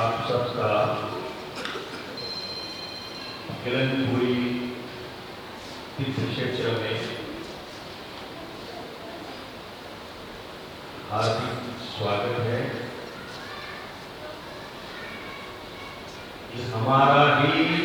आप सबका किरणपुरी तीर्थ क्षेत्र में हार्दिक स्वागत है। हमारा ही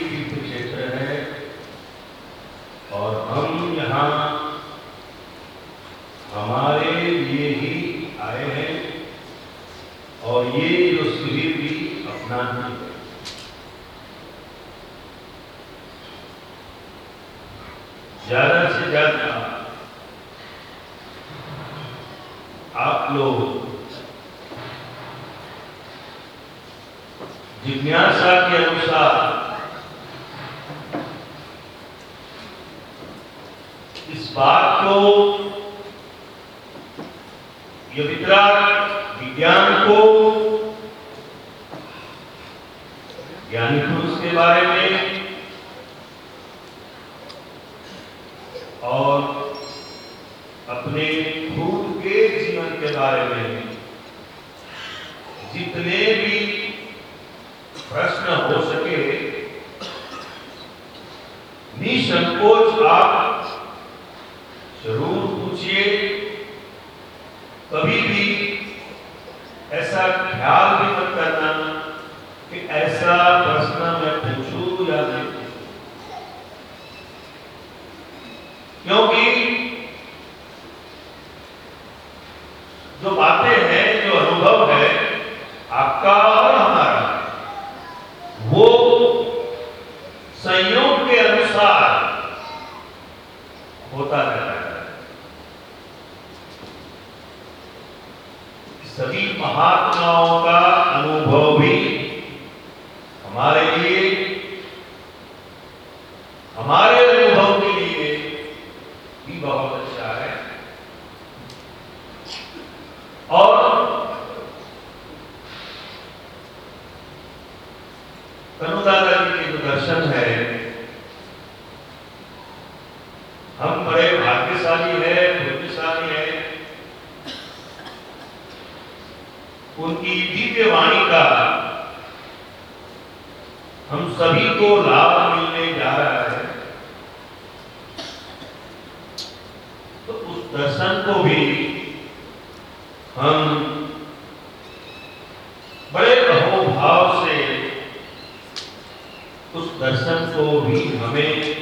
दर्शन को भी हमें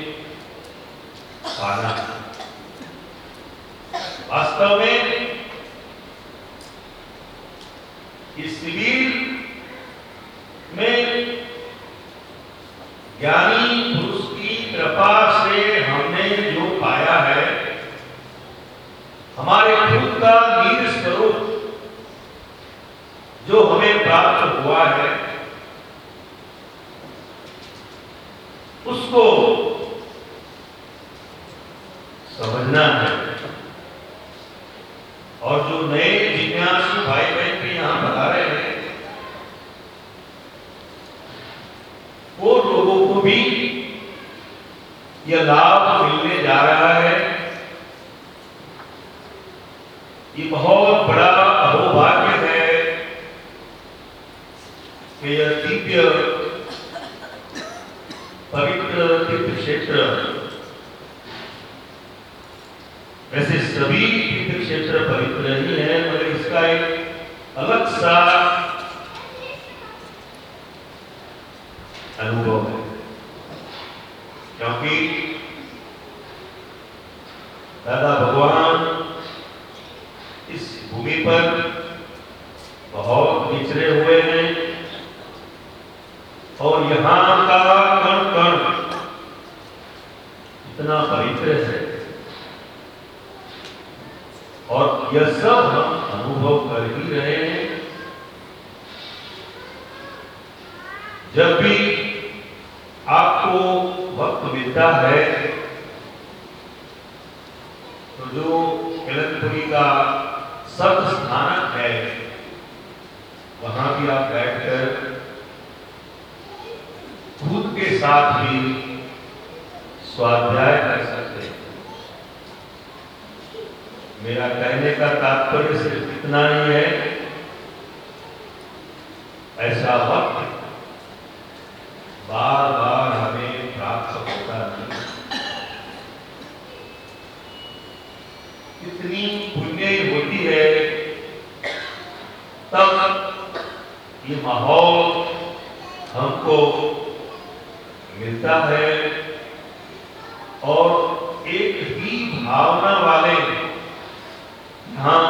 यहाँ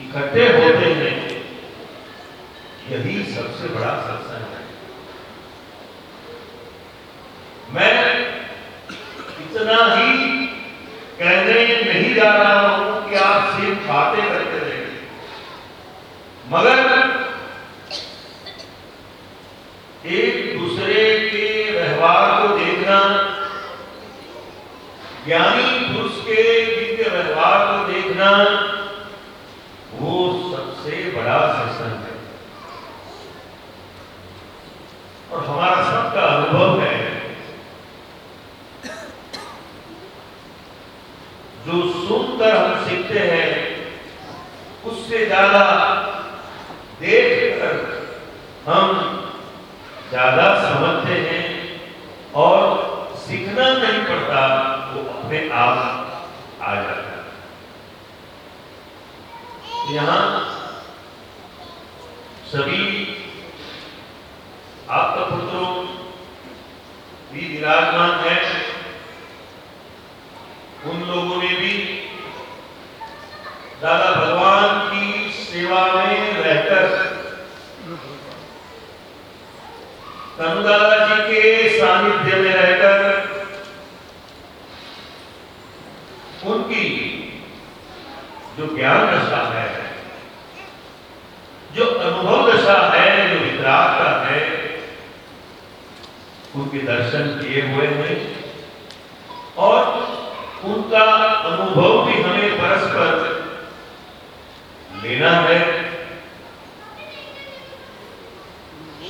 इकट्ठे होते हैं। यही सबसे बड़ा सत्संग है। मैं इतना ही कहने नहीं जा रहा हूँ कि आप सिर्फ़ बातें करते रहे। मगर एक दूसरे के व्यवहार को देखना ज्ञानी पुरुष के दिव्य व्यवहार को देखना वो सबसे बड़ा सत्संग है और हमारा सबका अनुभव है जो सुनकर हम सीखते हैं, उससे ज़्यादा देखकर हम ज़्यादा समझते हैं और सीखना नहीं पड़ता, वो अपने आप आ जाता है। यहाँ सभी आपका पुत्रों भी विराजमान है। उन लोगों ने भी दादा भगवान की सेवा में रहकर दादा जी के सानिध्य में रहकर, उनकी जो ज्ञान दशा है, जो अनुभव दशा है, जो वितराग का है, उनके दर्शन किए हुए हैं और उनका अनुभव भी लेना है।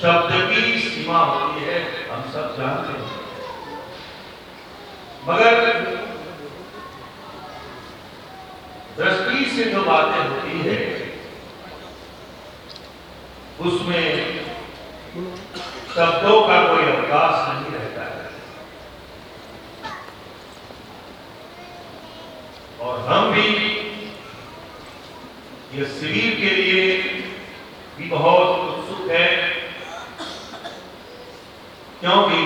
शब्द की सीमा होती है, हम सब जानते हैं। मगर दृष्टि से जो बातें होती है, उसमें शब्दों का कोई अवकाश नहीं रहता है। और हम भी ये शिविर के लिए भी बहुत उत्सुक है। क्योंकि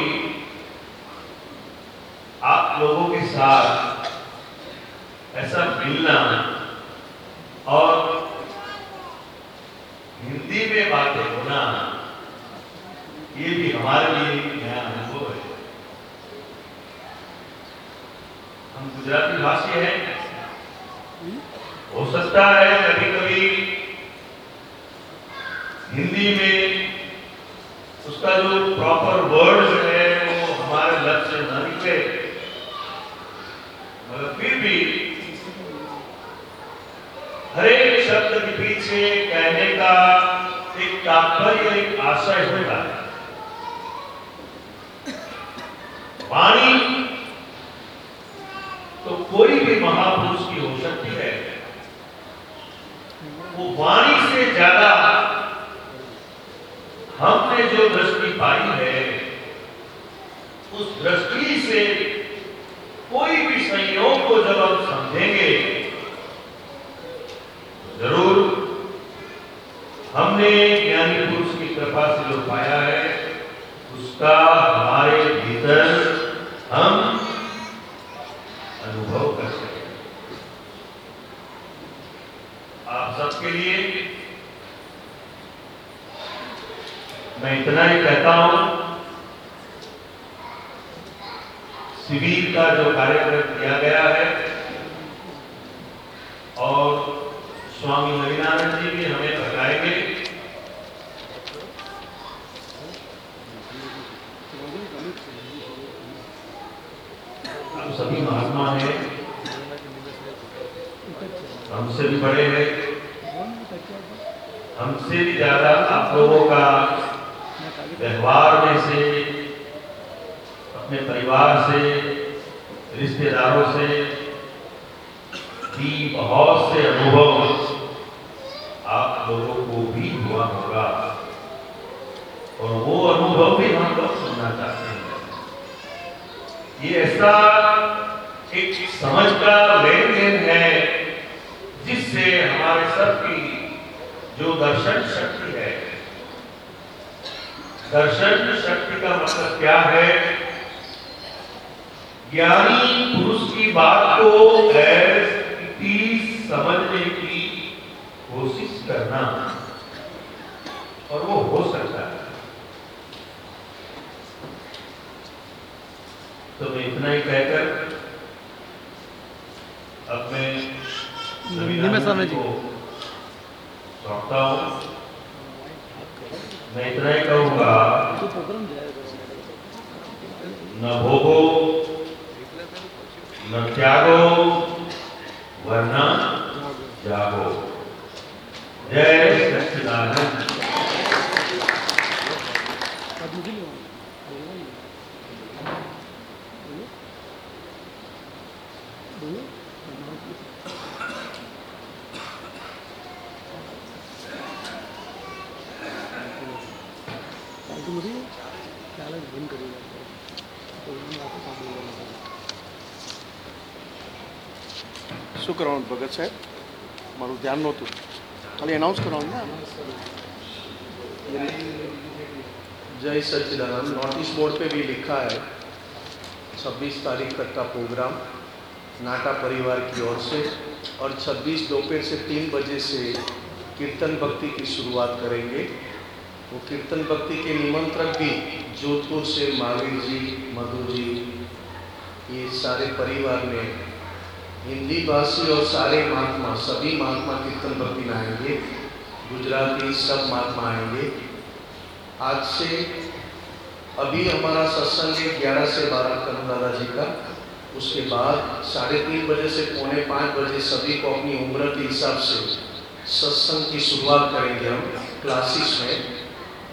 आप लोगों के साथ ऐसा मिलना और हिंदी में बातें होना, ये भी हमारे लिए नया अनुभव है। हम गुजराती भाषी हैं। हो सकता है कभी कभी हिंदी में उसका जो प्रॉपर वर्ड्स है, वो हमारे लक्ष्य न निकले। मगर फिर भी हर एक शब्द के पीछे कहने का एक तात्पर्य, एक आशय होता है। वाणी तो कोई भी महापुरुष की हो सकती है। वो वाणी से ज़्यादा हमने जो दृष्टि पाई है, उस दृष्टि से कोई भी संयोग को जब हम समझेंगे, ज़रूर हमने ज्ञानी पुरुष की कृपा से जो पाया है, उसका हमारे भीतर हम अनुभव कर सके आप सबके लिए। मैं इतना ही कहता हूँ, शिविर का जो कार्यक्रम किया गया है, और स्वामी हरिनारायण जी भी हमें बताएँगे हम सभी महात्मा हैं, हमसे भी बड़े हैं। हमसे भी ज़्यादा आप लोगों का व्यवहार में से, अपने परिवार से, रिश्तेदारों से भी बहुत से अनुभव आप लोगों को भी हुआ होगा। और वो अनुभव भी हम लोग सुनना चाहते हैं। ये ऐसा एक समझ का लेन देन है जिससे हमारे सबकी जो दर्शन शक्ति है। दर्शन शक्ति का मतलब क्या है? ज्ञानी पुरुष की बात को समझने की कोशिश करना और वो हो सकता है। तो मैं इतना ही कहकर अब मैं जी। को सौंपता हूँ मैं इतना ही कहूँगा न भोगो કરવાનું ભગત સાહેબ મારું ધ્યાન નહોતું ખાલી એનાઉન્સ કરવાનું ને जय सच्चिदानंद नोटिस बोर्ड पे भी लिखा है 26 तारीख तक का प्रोग्राम नाटा परिवार की ओर से और 26 दोपहर से तीन बजे से कीर्तन भक्ति की शुरुआत करेंगे वो कीर्तन भक्ति के निमंत्रक भी जोधपुर से महावीर जी मधु जी ये सारे परिवार ने हिंदी भाषी और सारे महात्मा, सभी महात्मा कीर्तन में आएँगे। गुजराती सब महात्मा आएँगे। आज से, अभी हमारा सत्संग है ग्यारह से बारह करण दादा जी का। उसके बाद साढ़े तीन बजे से पौने पाँच बजे सभी को अपनी उम्र के हिसाब से सत्संग की शुरुआत करेंगे हम क्लासेस में।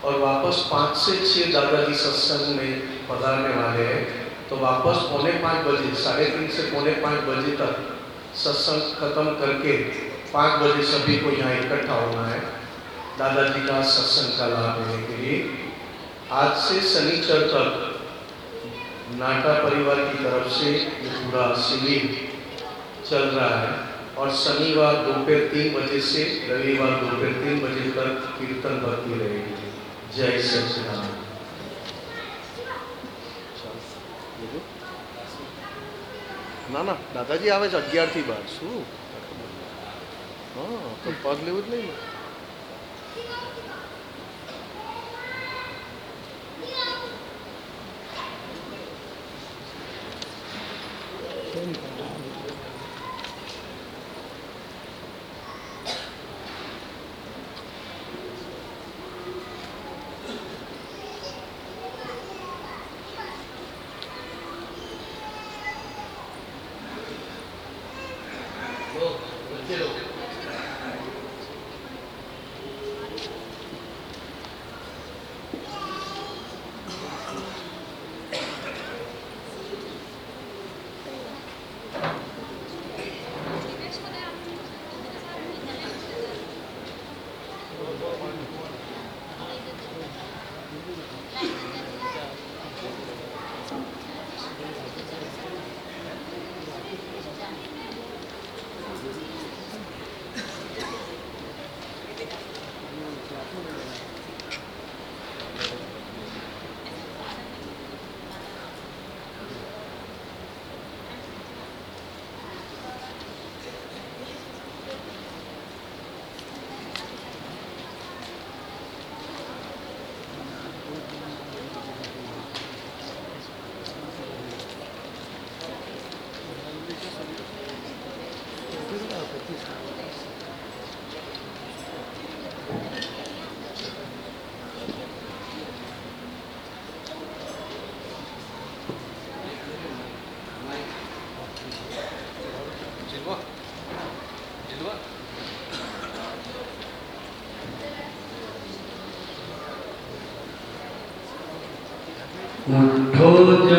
और वापस पाँच से छः दादाजी सत्संग में पधारने वाले हैं। तो वापस पौने पाँच बजे, साढ़े तीन से पौने पाँच बजे तक सत्संग खत्म करके पाँच बजे सभी को यहाँ इकट्ठा होना है। दादाजी का सत्संग का लाभ लेने के लिए। आज से शनिचर तक नाटा परिवार की तरफ़ से ये पूरा शिविर चल रहा है और शनिवार दोपहर तीन बजे से रविवार दोपहर तीन बजे तक कीर्तन भक्ति रहेगी। जय सच्चिदानंद। ના ના દાદાજી આવે છે અગિયારથી બાર. શું? હા તો પગ લેવું જ નહીં ને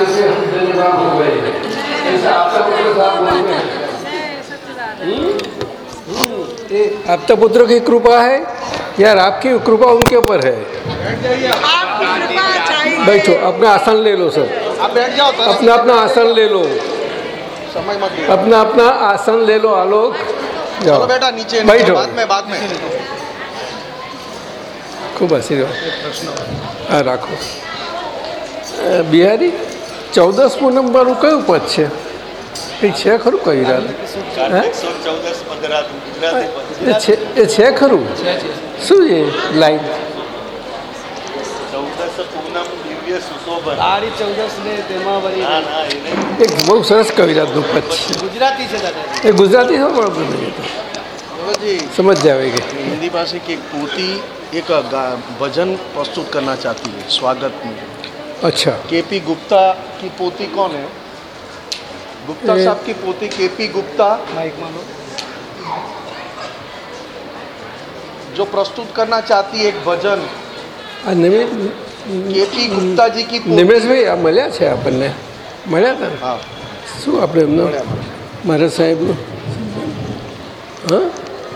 वजह से हम बेनकाम हो गए। हैं जैसे आपका पुत्र साहब हम्म, हम्म। आपका पुत्र की कृपा है? यार आपकी कृपा उनके ऊपर है। बैठो अपना आसन ले लो सर। बैठ जाओ तो अपना अपना आसन ले लो। अपना अपना आसन ले लो आलोक। जाओ। बेटा नीचे बैठो। बाद में बाद में। खूब आशीर्वाद रहो। हाँ राखो। बिहारी? ચૌદસ પૂનમ વાળું કયું પદ છે કંઈ છે ખરું કઈ રાત હે એ છે એ છે ખરું શું છે લાઈન આડી ચૌદસ ને તેમાં વળી એક બહુ સરસ કવિરાતનું પદ છે ગુજરાતી છે દાદા એ ગુજરાતી છે પણ નહીં તો जी સમજ જાવેગી हिंदी भाषा की एक पोती एक गा- भजन प्रस्तुत करना चाहती है स्वागत में અચ્છા केपी गुप्ता की पोती कौन है गुप्ता ए- साहब की पोती केपी गुप्ता માઇકમાં લો जो प्रस्तुत करना चाहती है एक भजन આ નિમેશ केपी गुप्ता जी की पोती નિમેશભાઈ આ મળ્યા છે આપણને મળ્યા હતા ને? हाँ શું આપણે એમનો મળ્યા મારા સાહેબનું હા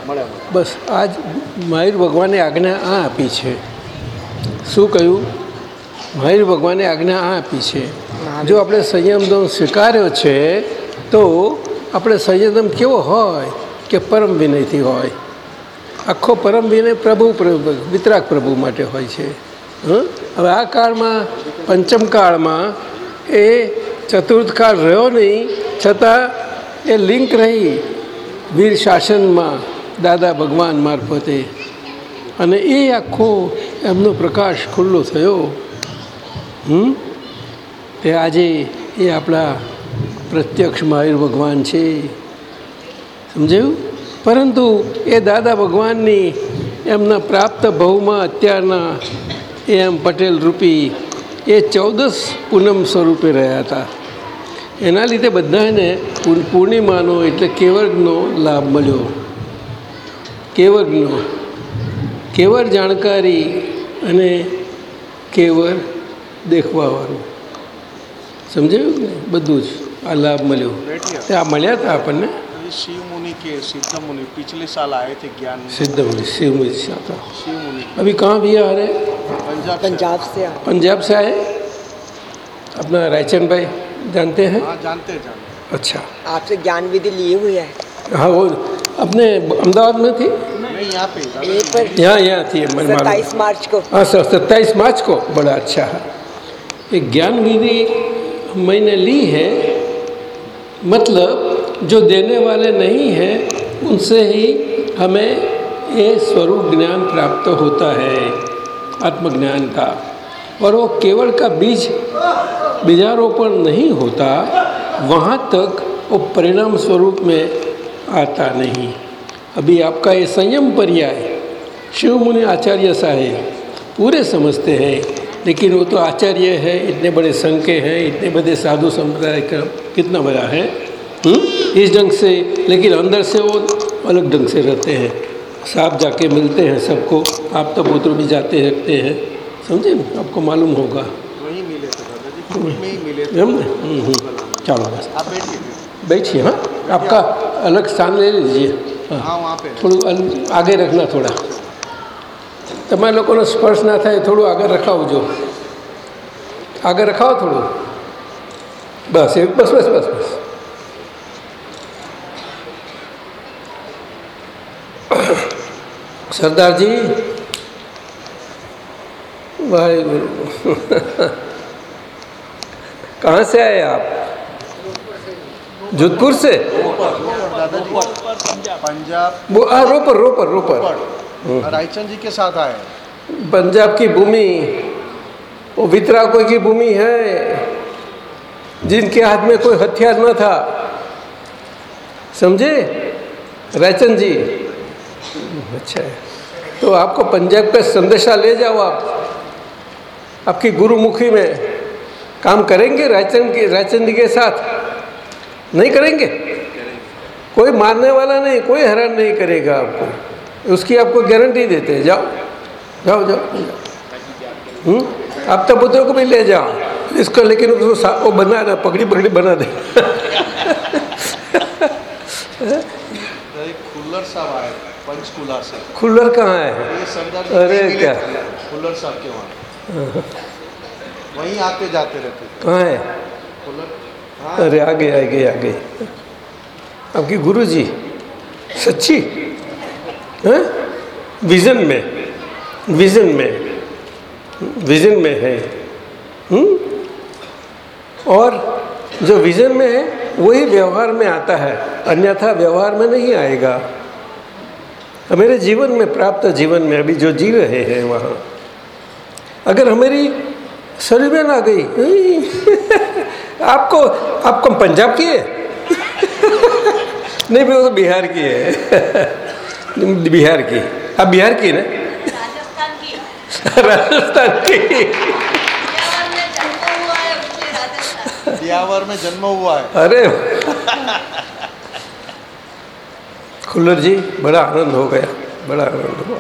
મળ્યા બસ આજ મહાવીર ભગવાને આજ્ઞા આ આપી છે શું કહ્યું મહાવીર ભગવાને આજ્ઞા આ આપી છે. જો આપણે સંયમદમ સ્વીકાર્યો છે તો આપણે સંયમદમ કેવો હોય કે પરમ વિનયથી હોય? આખો પરમ વિનય પ્રભુ પ્રભુ વિતરાગ પ્રભુ માટે હોય છે. હં? હવે આ કાળમાં પંચમ કાળમાં એ ચતુર્થ કાળ રહ્યો નહીં છતાં એ લિંક રહી વીર શાસનમાં દાદા ભગવાન મારફતે. અને એ આખો એમનો પ્રકાશ ખુલ્લો થયો. હમ? તે આજે એ આપણા પ્રત્યક્ષ મહાવીર ભગવાન છે. સમજાયું? પરંતુ એ દાદા ભગવાનની એમના પ્રાપ્ત ભવમાં અત્યારના એ એમ પટેલ રૂપી એ ચૌદસ પૂનમ સ્વરૂપે રહ્યા હતા. એના લીધે બધાને પૂર્ણિમાનો એટલે કેવર્ગનો લાભ મળ્યો. કેવર્ગનો કેવર જાણકારી અને કેવળ દેખવાવાળું સમજાયું ને બધું જ આ લાભ મળ્યો તે આ મળ્યા હતા આપણને ये शिव मुनि के सिद्ध मुनि पिछले साल आए थे ज्ञान में। सिद्ध मुनि शिव मुनि से आता शिव मुनि अभी कहाँ भी आ रहे पंजाब से पंजाब से आ पंजाब से आए अपना रायचंद भाई जानते हैं हाँ जानते हैं जानते अच्छा आपसे ज्ञान विधि लिए हुए है हाँ वो अपने अहमदाबाद में थी हैं। नहीं यहाँ पे ये पर यहाँ यहाँ थी मन मालूम सत्ताईस मार्च को हाँ सर सत्ताईस मार्च को बड़ा अच्छा है ये ज्ञान विधि मैंने ली है मतलब जो देने वाले नहीं हैं, उनसे ही हमें ये स्वरूप ज्ञान प्राप्त होता है, आत्मज्ञान का। और वो केवल का बीज बीजारोपण नहीं होता, वहाँ तक वो परिणाम स्वरूप में आता नहीं। अभी आपका ये संयम पर्याय, शिव मुनि आचार्य साहेब पूरे समझते हैं लेकिन वो तो आचार्य है इतने बड़े संघ के हैं इतने बड़े साधु संप्रदाय का कितना बड़ा है? हुँ? इस ढंग से लेकिन अंदर से वो अलग ढंग से रहते हैं। साहब जाके मिलते हैं सबको आप तो पुत्र भी जाते रहते हैं। समझे? आपको मालूम होगा। ही। मिले थे। हम। चलो बस। बैठिए हाँ? आपका अलग स्थान ले लीजिए। हाँ। हाँ वहाँ पे। થોડું તમારા લોકોનો સ્પર્શ ના થાય થોડું આગળ રખાવજો આગળ રખાવો થોડું બસ એ બસ બસ બસ બસ સરદારજી भाई कहाँ से आए आप जोधपुर से दादाजी पंजाब वो आ रोपर रोपर रोपर पर रायचंद जी के साथ आए। पंजाब की भूमि, वो वितराकों की भूमि है, जिनके हाथ में कोई हथियार न था। समझे? रायचंद जी। अच्छा तो आपको पंजाब का संदेशा ले जाओ आप। आपकी गुरुमुखी में काम करेंगे रायचंद के, रायचंद जी के साथ? नहीं करेंगे? कोई मारने वाला नहीं, कोई हैरान नहीं करेगा आपको। उसकी आपको गारंटी देते हैं जाओ जाओ जाओ जाओ। हम्म? आप तो पुत्र को भी ले जाओ। इसको लेकिन उसको वो बना ना पकड़ी पकड़ी बना दे। एक खुल्लर साहब आए पंचकुला से। खुल्लर कहाँ है? अरे क्या? खुल्लर साहब के वहाँ। वहीं। आते जाते रहते कहाँ है? खुल्लर हाँ? अरे आ गए आ गए आ गए आपकी गुरु जी सच्ची? हैं? विजन में. विजन में. विजन में है. हम्म? और जो विजन में है, वही व्यवहार में आता है. अन्यथा व्यवहार में नहीं आएगा. मेरे जीवन में, प्राप्त जीवन में अभी जो जी रहे हैं वहाँ. अगर हमारी शरीर में ना गई, आपको आपको पंजाब की है? नहीं, वो तो बिहार की है. बिहार की। आप बिहार की ना? राजस्थान की। राजस्थान की। में जन्म हुआ है ब्यावर में जन्म हुआ है। अरे। खुल्लर जी बड़ा आनंद हो गया। बड़ा आनंद हुआ।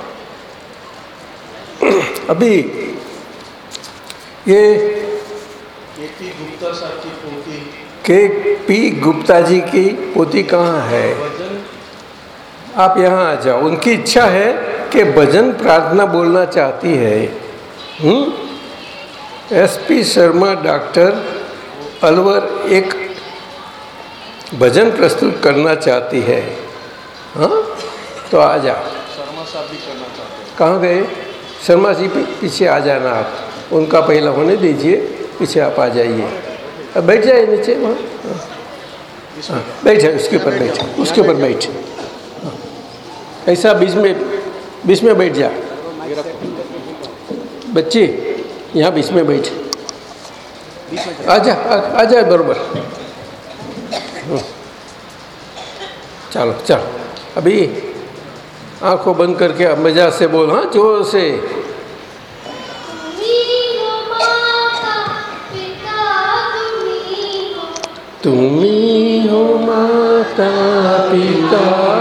अभी ये के पी गुप्ता साहब की पोती। के पी गुप्ता जी की पोती कहाँ है? आप यहाँ आ जाओ। उनकी इच्छा है कि भजन प्रार्थना बोलना चाहती है। S P Sharma doctor Alwar एक भजन प्रस्तुत करना चाहती है। हाँ? तो आ जाओ शर्मा साहब भी करना चाहते हैं। कहाँ गए? शर्मा जी पीछे आ जाना आप। उनका पहला होने दीजिए पीछे आप आ जाइए। अब बैठ जाइए नीचे वहाँ। हाँ। बैठे उसके ऊपर बैठ उसके ऊपर बैठ। ऐसा बीच में बीच में बैठ जा। बच्ची यहाँ बीच में बैठ। आ जा आ, आ जा बरोबर। हाँ। चलो चलो। अभी आँखों बंद करके अब मज़ा से बोल हाँ ज़ोर से। तुम्ही हो माता पिता।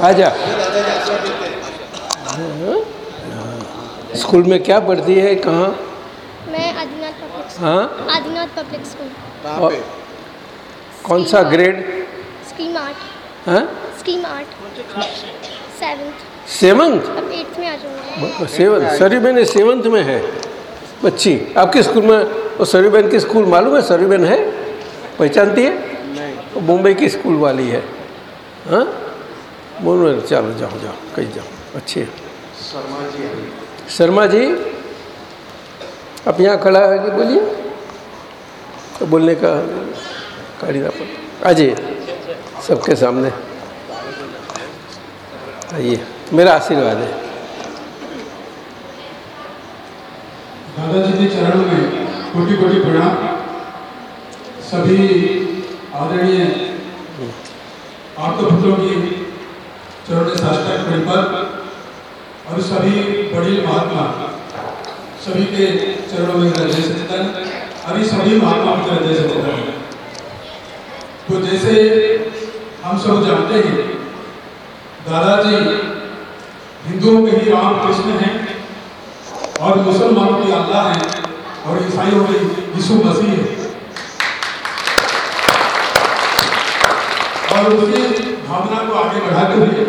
आ जा स्कूल में क्या पढ़ती है? कहाँ? मैं आदिनाथ पब्लिक स्कूल हाँ? आदिनाथ पब्लिक स्कूल कौन सा ग्रेड स्कीम आर्ट। हाँ? Scheme art. सेवन्थ। सेवन्थ? अब एट्थ में आ जाऊँगा। सेवन सरीबेन सेवन्थ में है। बच्ची आपके स्कूल में वो सरी बहन की स्कूल मालूम है? सरी बहन है? पहचानती है? नहीं। वो मुंबई की स्कूल वाली है। हाँ? बोलो चलो जाओ जाओ कहीं जाओ अच्छे。शर्मा जी शर्मा जी आप यहाँ खड़ा है कि बोलिए? तो बोलने का काढ़ी पर अजय सबके सामने। आइए मेरा आशीर्वाद है। दादाजी के चरण में कोटि कोटि प्रणाम। सभी आदरणीय हम्म। आपके पुत्रों की चरण साष्टांग पर और सभी बड़ी महात्मा, सभी के चरणों में हृदय से चिंतन अभी सभी महात्मा के हृदय से चिंतन तो जैसे हम सब जानते हैं, दादाजी हिंदुओं के ही राम कृष्ण हैं और मुसलमानों के अल्लाह हैं और ईसाइयों के यीशु मसीह हैं। और उसके भावना को आगे बढ़ाते हुए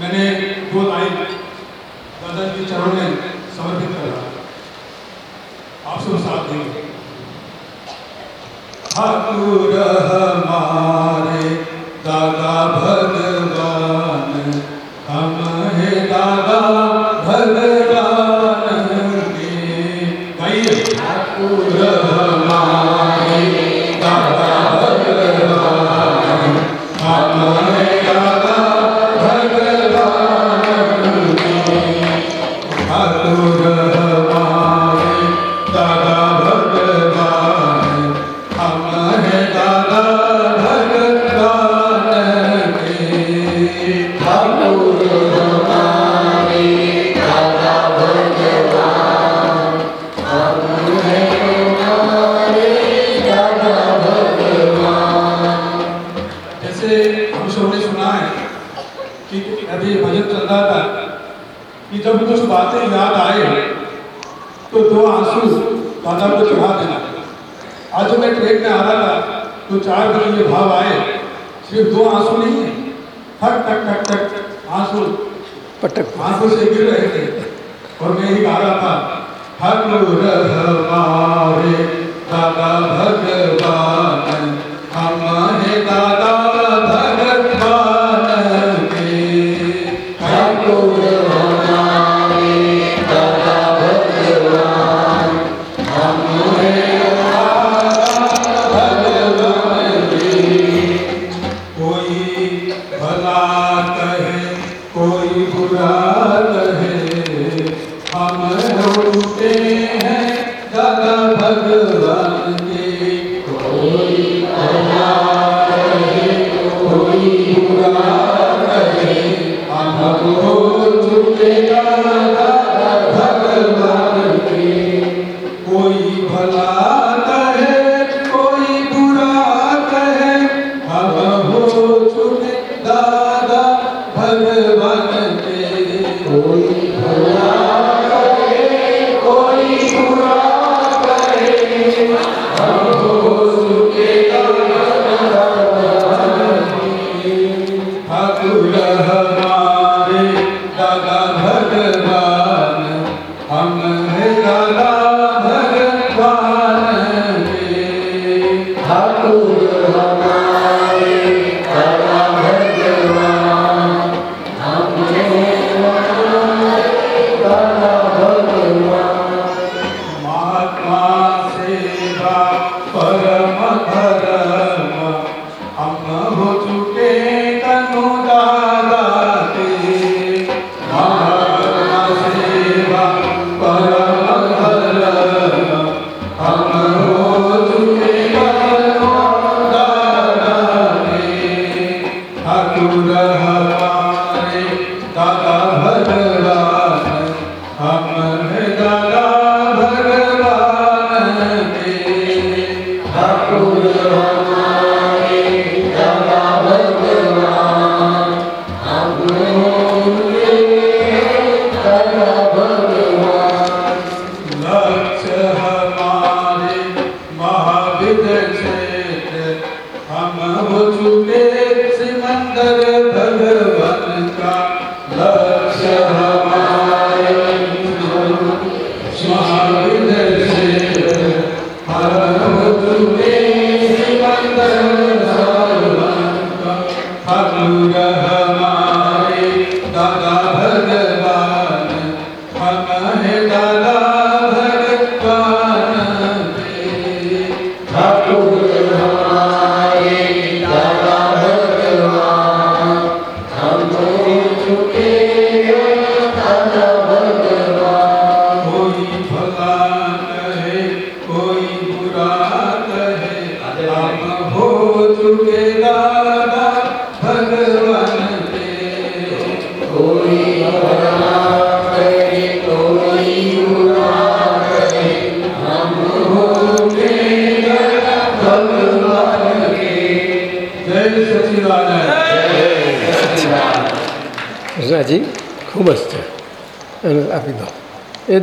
मैंने दो लाइन दादा के चरण में समर्पित करा। आप सब साथ देंगे। हमारे में ये भाव आए सिर्फ़ दो आँसू नहीं है हर टक टक टक आँसू। पटक। आँसू से गिर रहे थे। और मैं ही कह रहा था हर रे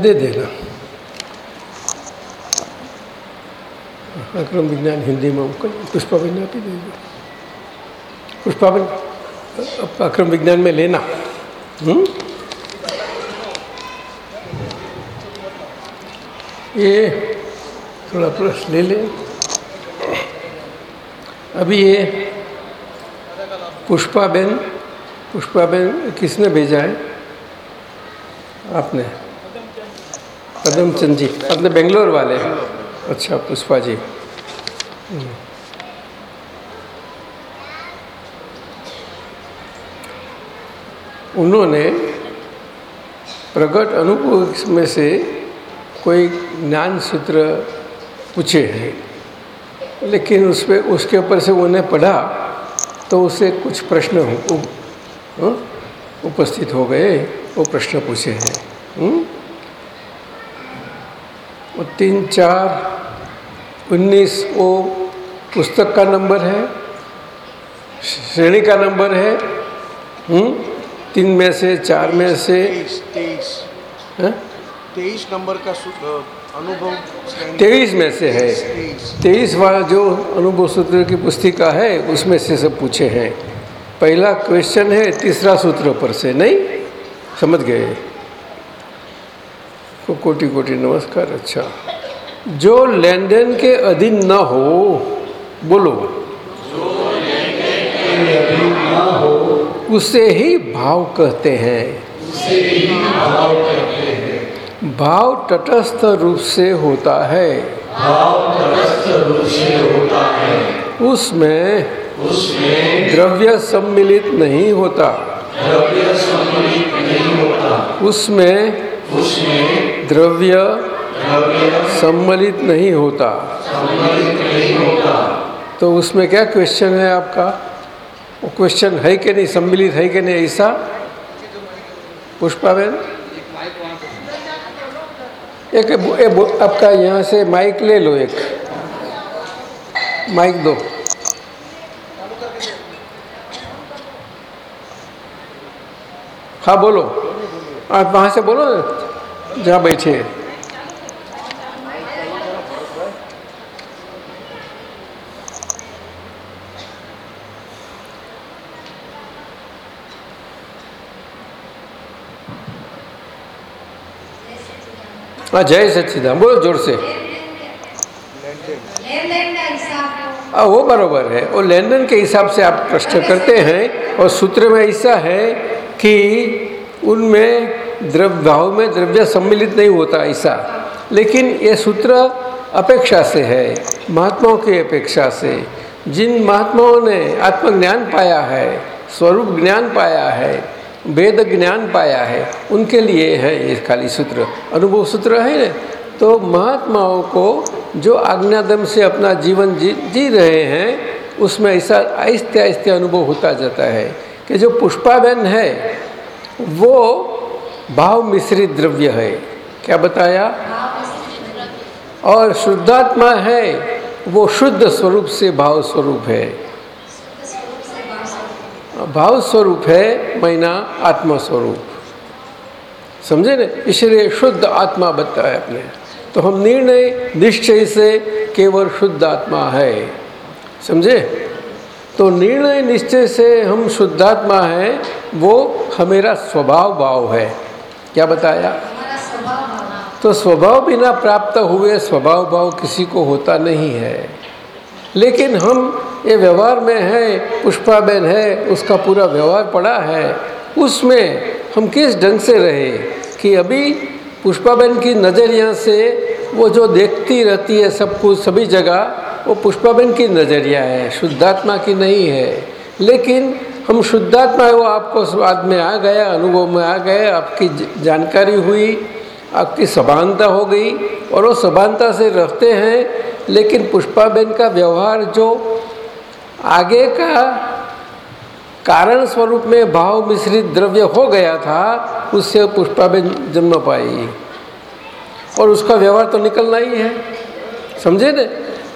दे देना। अक्रम विज्ञान हिंदी में पुष्पावन आप ही दे दो। पुष्पावन अक्रम विज्ञान में लेना। हुँ? ये थोड़ा प्रश्न ले लें। अभी ये पुष्पा बेन किसने भेजा है? आपने। पदमचंद जी अपने बेंगलोर वाले। अच्छा पुष्पा जी। हम्म। उन्होंने प्रकट अनुभव में से कोई ज्ञान सूत्र पूछे हैं लेकिन उस पर उसके ऊपर से उन्हें पढ़ा तो उसे कुछ प्रश्न उ, उपस्थित हो गए वो प्रश्न पूछे हैं। हुँ? वो तीन चार उन्नीस वो पुस्तक का नंबर है श्रेणी का नंबर है हुँ? तीन में से चार में से तेईस तेईस। नंबर का अनुभव तेईस में से है। तेईस तेईस। वाला जो अनुभव सूत्र की पुस्तिका है उसमें से सब पूछे हैं। पहला क्वेश्चन है तीसरा सूत्र पर से नहीं? समझ गए? को कोटि कोटि नमस्कार अच्छा। जो लेन देन के अधीन न हो बोलो। उसे ही भाव कहते हैं। भाव तटस्थ रूप से होता है। उसमें द्रव्य सम्मिलित नहीं होता। उसमें द्रव्य सम्मिलित नहीं होता। तो उसमें क्या क्वेश्चन है आपका? वो क्वेश्चन है कि नहीं? सम्मिलित है कि नहीं? ऐसा? पुष्पाबेन? एक आपका यहाँ से माइक ले लो एक। माइक दो। हाँ बोलो। आप वहाँ से बोलो ना। जहाँ बैठे। हैं, जय सच्चिदान बोलो ज़ोर से। हाँ वो बरोबर है। और लेन देन के हिसाब से आप प्रश्न करते हैं और सूत्र में ऐसा है कि उनमें द्रव्य भाव में द्रव्य सम्मिलित नहीं होता ऐसा। लेकिन ये सूत्र अपेक्षा से है, महात्माओं की अपेक्षा से। जिन महात्माओं ने आत्मज्ञान पाया है, स्वरूप ज्ञान पाया है, वेद ज्ञान पाया है, उनके लिए है ये खाली सूत्र। अनुभव सूत्र है ना तो महात्माओं को जो आज्ञादम से अपना जीवन जी जी रहे हैं, उसमें ऐसा आहिस्ते आहिस्ते अनुभव होता जाता है कि जो पुष्पाबेन है, वो भाव मिश्रित द्रव्य है। क्या बताया? और शुद्धात्मा है, वो शुद्ध स्वरूप से भाव स्वरूप है। भाव स्वरूप है मैना आत्मा स्वरूप समझे न? इसलिए शुद्ध आत्मा बताया आपने। तो हम निर्णय निश्चय से केवल शुद्ध आत्मा है। समझे? तो निर्णय निश्चय से हम शुद्धात्मा हैं, वो हमेरा स्वभाव भाव है। क्या बताया? तो स्वभाव बिना प्राप्त हुए स्वभाव भाव किसी को होता नहीं है। लेकिन हम ये व्यवहार में है पुष्पाबेन है उसका पूरा व्यवहार पड़ा है। उसमें हम किस ढंग से रहे कि अभी पुष्पाबेन की नज़रिया से वो जो देखती रहती है सब कुछ सभी जगह वो पुष्पाबेन की नज़रिया है शुद्धात्मा की नहीं है। लेकिन हम शुद्धात्मा है, वो आपको स्वाद में आ गया, अनुभव में आ गए आपकी जानकारी हुई, आपकी समानता हो गई, और वो समानता से रहते हैं, लेकिन पुष्पाबेन का व्यवहार जो आगे का कारण स्वरूप में भाव मिश्रित द्रव्य हो गया था, उससे पुष्पाबेन जन्म पाई। और उसका व्यवहार तो निकलना ही है, समझे ने?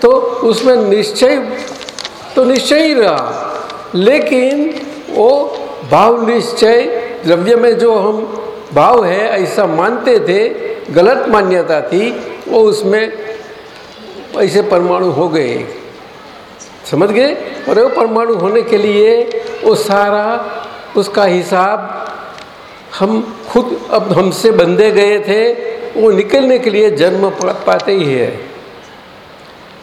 तो उसमें निश्चय तो निश्चय ही रहा। लेकिन वो भाव निश्चय द्रव्य में जो हम भाव है, ऐसा मानते थे, गलत मान्यता थी, वो उसमें ऐसे परमाणु हो गए। समझ गए? और वो परमाणु होने के लिए वो सारा, उसका हिसाब हम खुद अब हमसे बंधे गए थे, वो निकलने के लिए जन्म पाते ही है।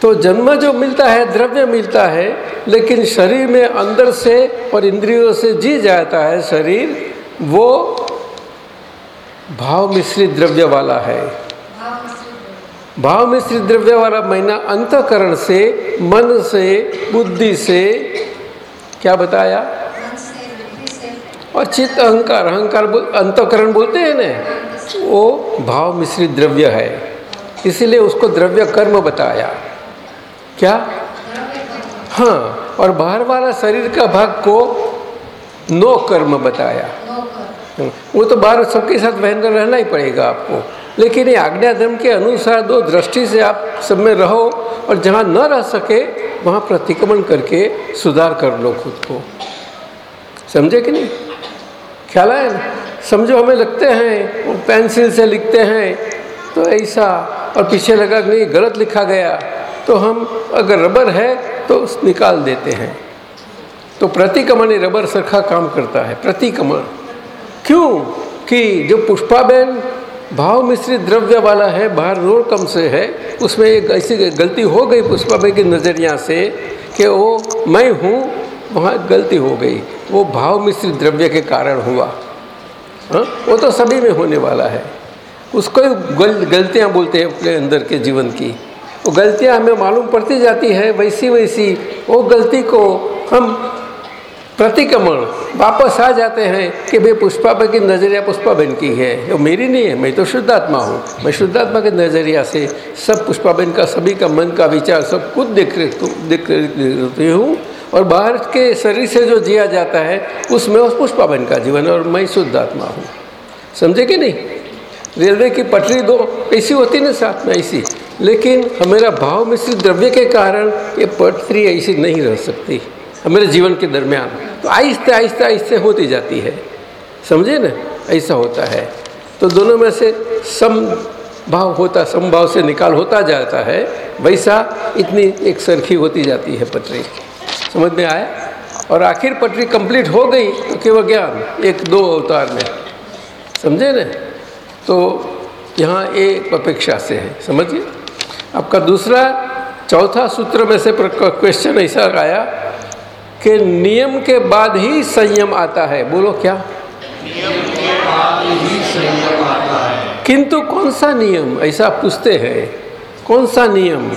तो जन्म जो मिलता है, द्रव्य मिलता है, लेकिन शरीर में अंदर से और इंद्रियों से जी जाता है शरीर, वो भाव मिश्रित द्रव्य वाला है। भाव मिश्रित द्रव्य वाला महीना अंतकरण से, मन से, बुद्धि से, क्या बताया? और चित्त अहंकार अहंकार अंतकरण बोलते हैं ना, वो भाव मिश्रित द्रव्य है। इसीलिए उसको द्रव्य कर्म बताया। क्या? हाँ और बाहर वाला शरीर का भाग को नो कर्म बताया। वो तो बाहर सबके साथ बहनकर रहना ही पड़ेगा आपको। लेकिन ये आज्ञा धर्म के अनुसार दो दृष्टि से आप सब में रहो और जहाँ न रह सके वहाँ प्रतिक्रमण करके सुधार कर लो खुद को। समझे कि नहीं? ख्याल है ना समझो हमें लगते हैं वो पेंसिल से लिखते हैं तो ऐसा। और पीछे लगा कि नहीं गलत लिखा गया। तो हम अगर रबर है तो निकाल देते हैं। तो प्रतिक्रमण रबर सरखा काम करता है प्रतिक्रमण क्यों? कि जो पुष्पाबेन भाव मिश्रित द्रव्य वाला है, बाहर रोड कम से है, उसमें एक ऐसी गलती हो गई पुष्पाबेन के नज़रिया से कि वो मैं हूँ, वहाँ गलती हो गई। वो भाव मिश्रित द्रव्य के कारण हुआ। हाँ? वो तो सभी में होने वाला है। उसको गल, गलतियाँ बोलते हैं अपने अंदर के जीवन की। वो गलतियाँ हमें मालूम पड़ती जाती है, वैसी वैसी वो गलती को हम प्रतिक्रमण वापस आ जाते हैं कि भाई पुष्पाबेन की नज़रिया पुष्पा बहन की है। वो मेरी नहीं है, मैं तो शुद्धात्मा हूँ। मैं शुद्धात्मा के नज़रिया से सब पुष्पा बहन का, सभी का मन का विचार सब खुद देख देख रही हूँ। और बाहर के शरीर से जो जिया जाता है, उसमें उस पुष्पाबेन का जीवन और मैं शुद्धात्मा हूँ। समझे कि नहीं? रेलवे की पटरी दो ऐसी होती ना साथ में ऐसी लेकिन हमारा भाव मिश्रित द्रव्य के कारण ये पटरी ऐसी नहीं रह सकती, हमारे जीवन के दरमियान। तो आहिस्ते आहिस्ते आहिस्ते होती जाती है। समझे ना? ऐसा होता है। तो दोनों में से सम भाव होता, समभाव से निकाल होता जाता है, वैसा इतनी एक सरखी होती जाती है पटरी। समझ में आया? और आखिर पटरी कंप्लीट हो गई तो केवल ज्ञान? एक दो अवतार में। समझे ना? तो यहाँ एक अपेक्षा से है समझिए। आपका दूसरा चौथा सूत्र में से क्वेश्चन ऐसा आया कि नियम के बाद ही संयम आता है। बोलो क्या? नियम के बाद ही संयम आता है किंतु कौन सा नियम? ऐसा पूछते हैं कौन सा नियम?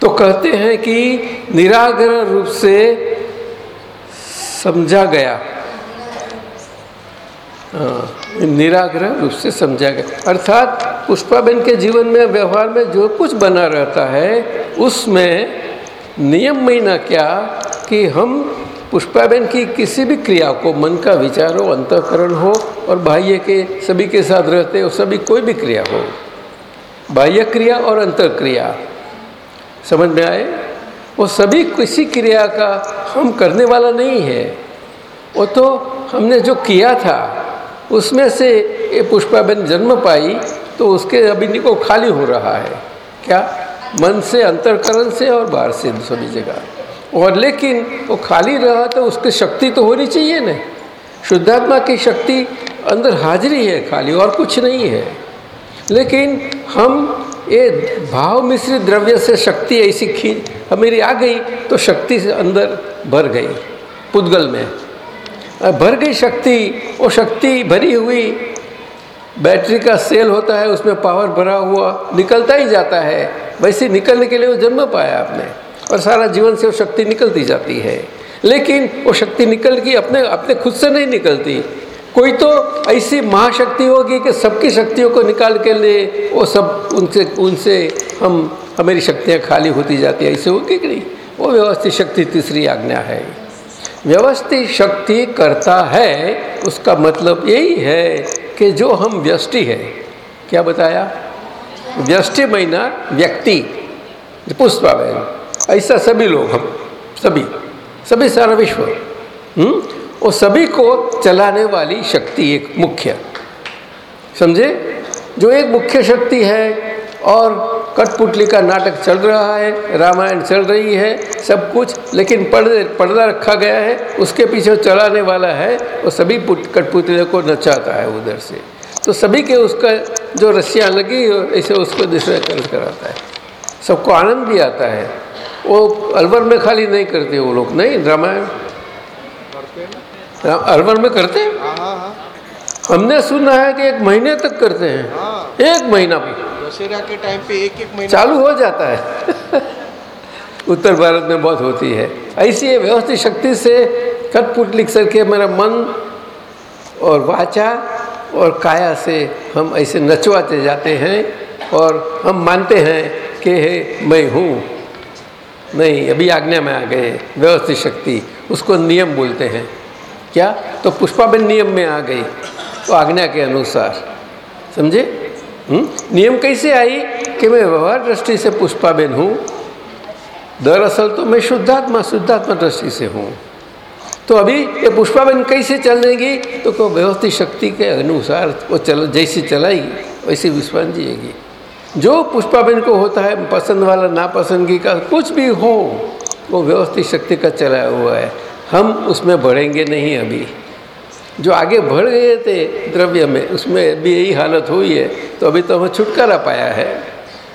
तो कहते हैं कि निराग्रह रूप से समझा गया। हाँ, निराग्रह रूप से समझा गया। अर्थात पुष्पाबेन के जीवन में, व्यवहार में जो कुछ बना रहता है, उसमें नियम महीना क्या कि हम पुष्पाबेन की किसी भी क्रिया को, मन का विचार हो, अंतकरण हो, और बाह्य के सभी के साथ रहते हो, सभी कोई भी क्रिया हो। बाह्य क्रिया और अंतर क्रिया समझ में आए? वो सभी किसी क्रिया का हम करने वाला नहीं है। वो तो हमने जो किया था उसमें से ये पुष्पाबेन जन्म पाई तो उसके अभी को खाली हो रहा है। क्या? मन से, अंतरकरण से और बाहर से सभी जगह। और लेकिन वो खाली रहा तो उसकी शक्ति तो होनी चाहिए ना। शुद्धात्मा की शक्ति अंदर हाजिरी है खाली, और कुछ नहीं है। लेकिन हम ये भाव मिश्रित द्रव्य से शक्ति ऐसी खींच हमेरी आ गई तो शक्ति से अंदर भर गई, पुद्गल में। भर गई शक्ति, वो शक्ति भरी हुई। बैटरी का सेल होता है, उसमें पावर भरा हुआ, निकलता ही जाता है। वैसे निकलने के लिए वो जन्म पाया आपने, और सारा जीवन से वो शक्ति निकलती जाती है। लेकिन वो शक्ति निकल की अपने अपने खुद से नहीं निकलती। कोई तो ऐसी महाशक्ति होगी कि सबकी शक्तियों को निकाल के लिए वो सब उनसे उनसे हम, हमारी शक्तियाँ खाली होती जाती है। ऐसे होगी कि नहीं? वो व्यवस्थित शक्ति तीसरी आज्ञा है। व्यवस्थित शक्ति करता है, उसका मतलब यही है कि जो हम व्यष्टि है, क्या बताया व्यष्टि महीना व्यक्ति पुष्पाबेन ऐसा सभी लोग हम, सभी सभी सारा विश्व हुँ? वो सभी को चलाने वाली शक्ति एक मुख्य, समझे जो एक मुख्य शक्ति है और कठपुतली का नाटक चल रहा है रामायण चल रही है सब कुछ लेकिन पर्दे पर्दा रखा गया है उसके पीछे चलाने वाला है वो सभी कठपुतलियों को नचाता है उधर से। तो सभी के उसका जो रस्सियाँ लगी ऐसे उसको दूसरे कर कराता है। सबको आनंद भी आता है। वो अलवर में खाली नहीं करते वो लोग नहीं? रामायण? अलवर में करते? हैं हमने सुना है कि एक महीने तक करते हैं। एक महीना भी। दशहरा के टाइम पे एक एक महीना चालू हो जाता है। उत्तर भारत में बहुत होती है। ऐसी व्यवस्थित शक्ति से कठपुतली करके मेरा मन और वाचा और काया से हम ऐसे नचवाते जाते हैं और हम मानते हैं कि हे, मैं हूँ। नहीं, अभी आज्ञा में आ गए व्यवस्थित शक्ति, उसको नियम बोलते हैं। क्या? तो पुष्पाबेन नियम में आ गई। तो आज्ञा के अनुसार। समझे? नियम कैसे आई कि मैं व्यवहार दृष्टि से पुष्पाबेन हूँ? दरअसल तो मैं शुद्धात्मा शुद्धात्मा दृष्टि से हूँ। तो अभी ये पुष्पाबेन कैसे चलेगी तो को व्यवस्थित शक्ति के अनुसार वो चल, जैसी चलाएगी, वैसी विश्वास जिएगी। जो पुष्पाबेन को होता है, पसंद वाला नापसंदगी का, कुछ भी हो, वो व्यवस्थित शक्ति का चलाया हुआ है। हम उसमें बढ़ेंगे नहीं अभी। जो आगे बढ़ गए थे द्रव्य में उसमें भी यही हालत हुई है। तो अभी तो हमें छुटकारा पाया है।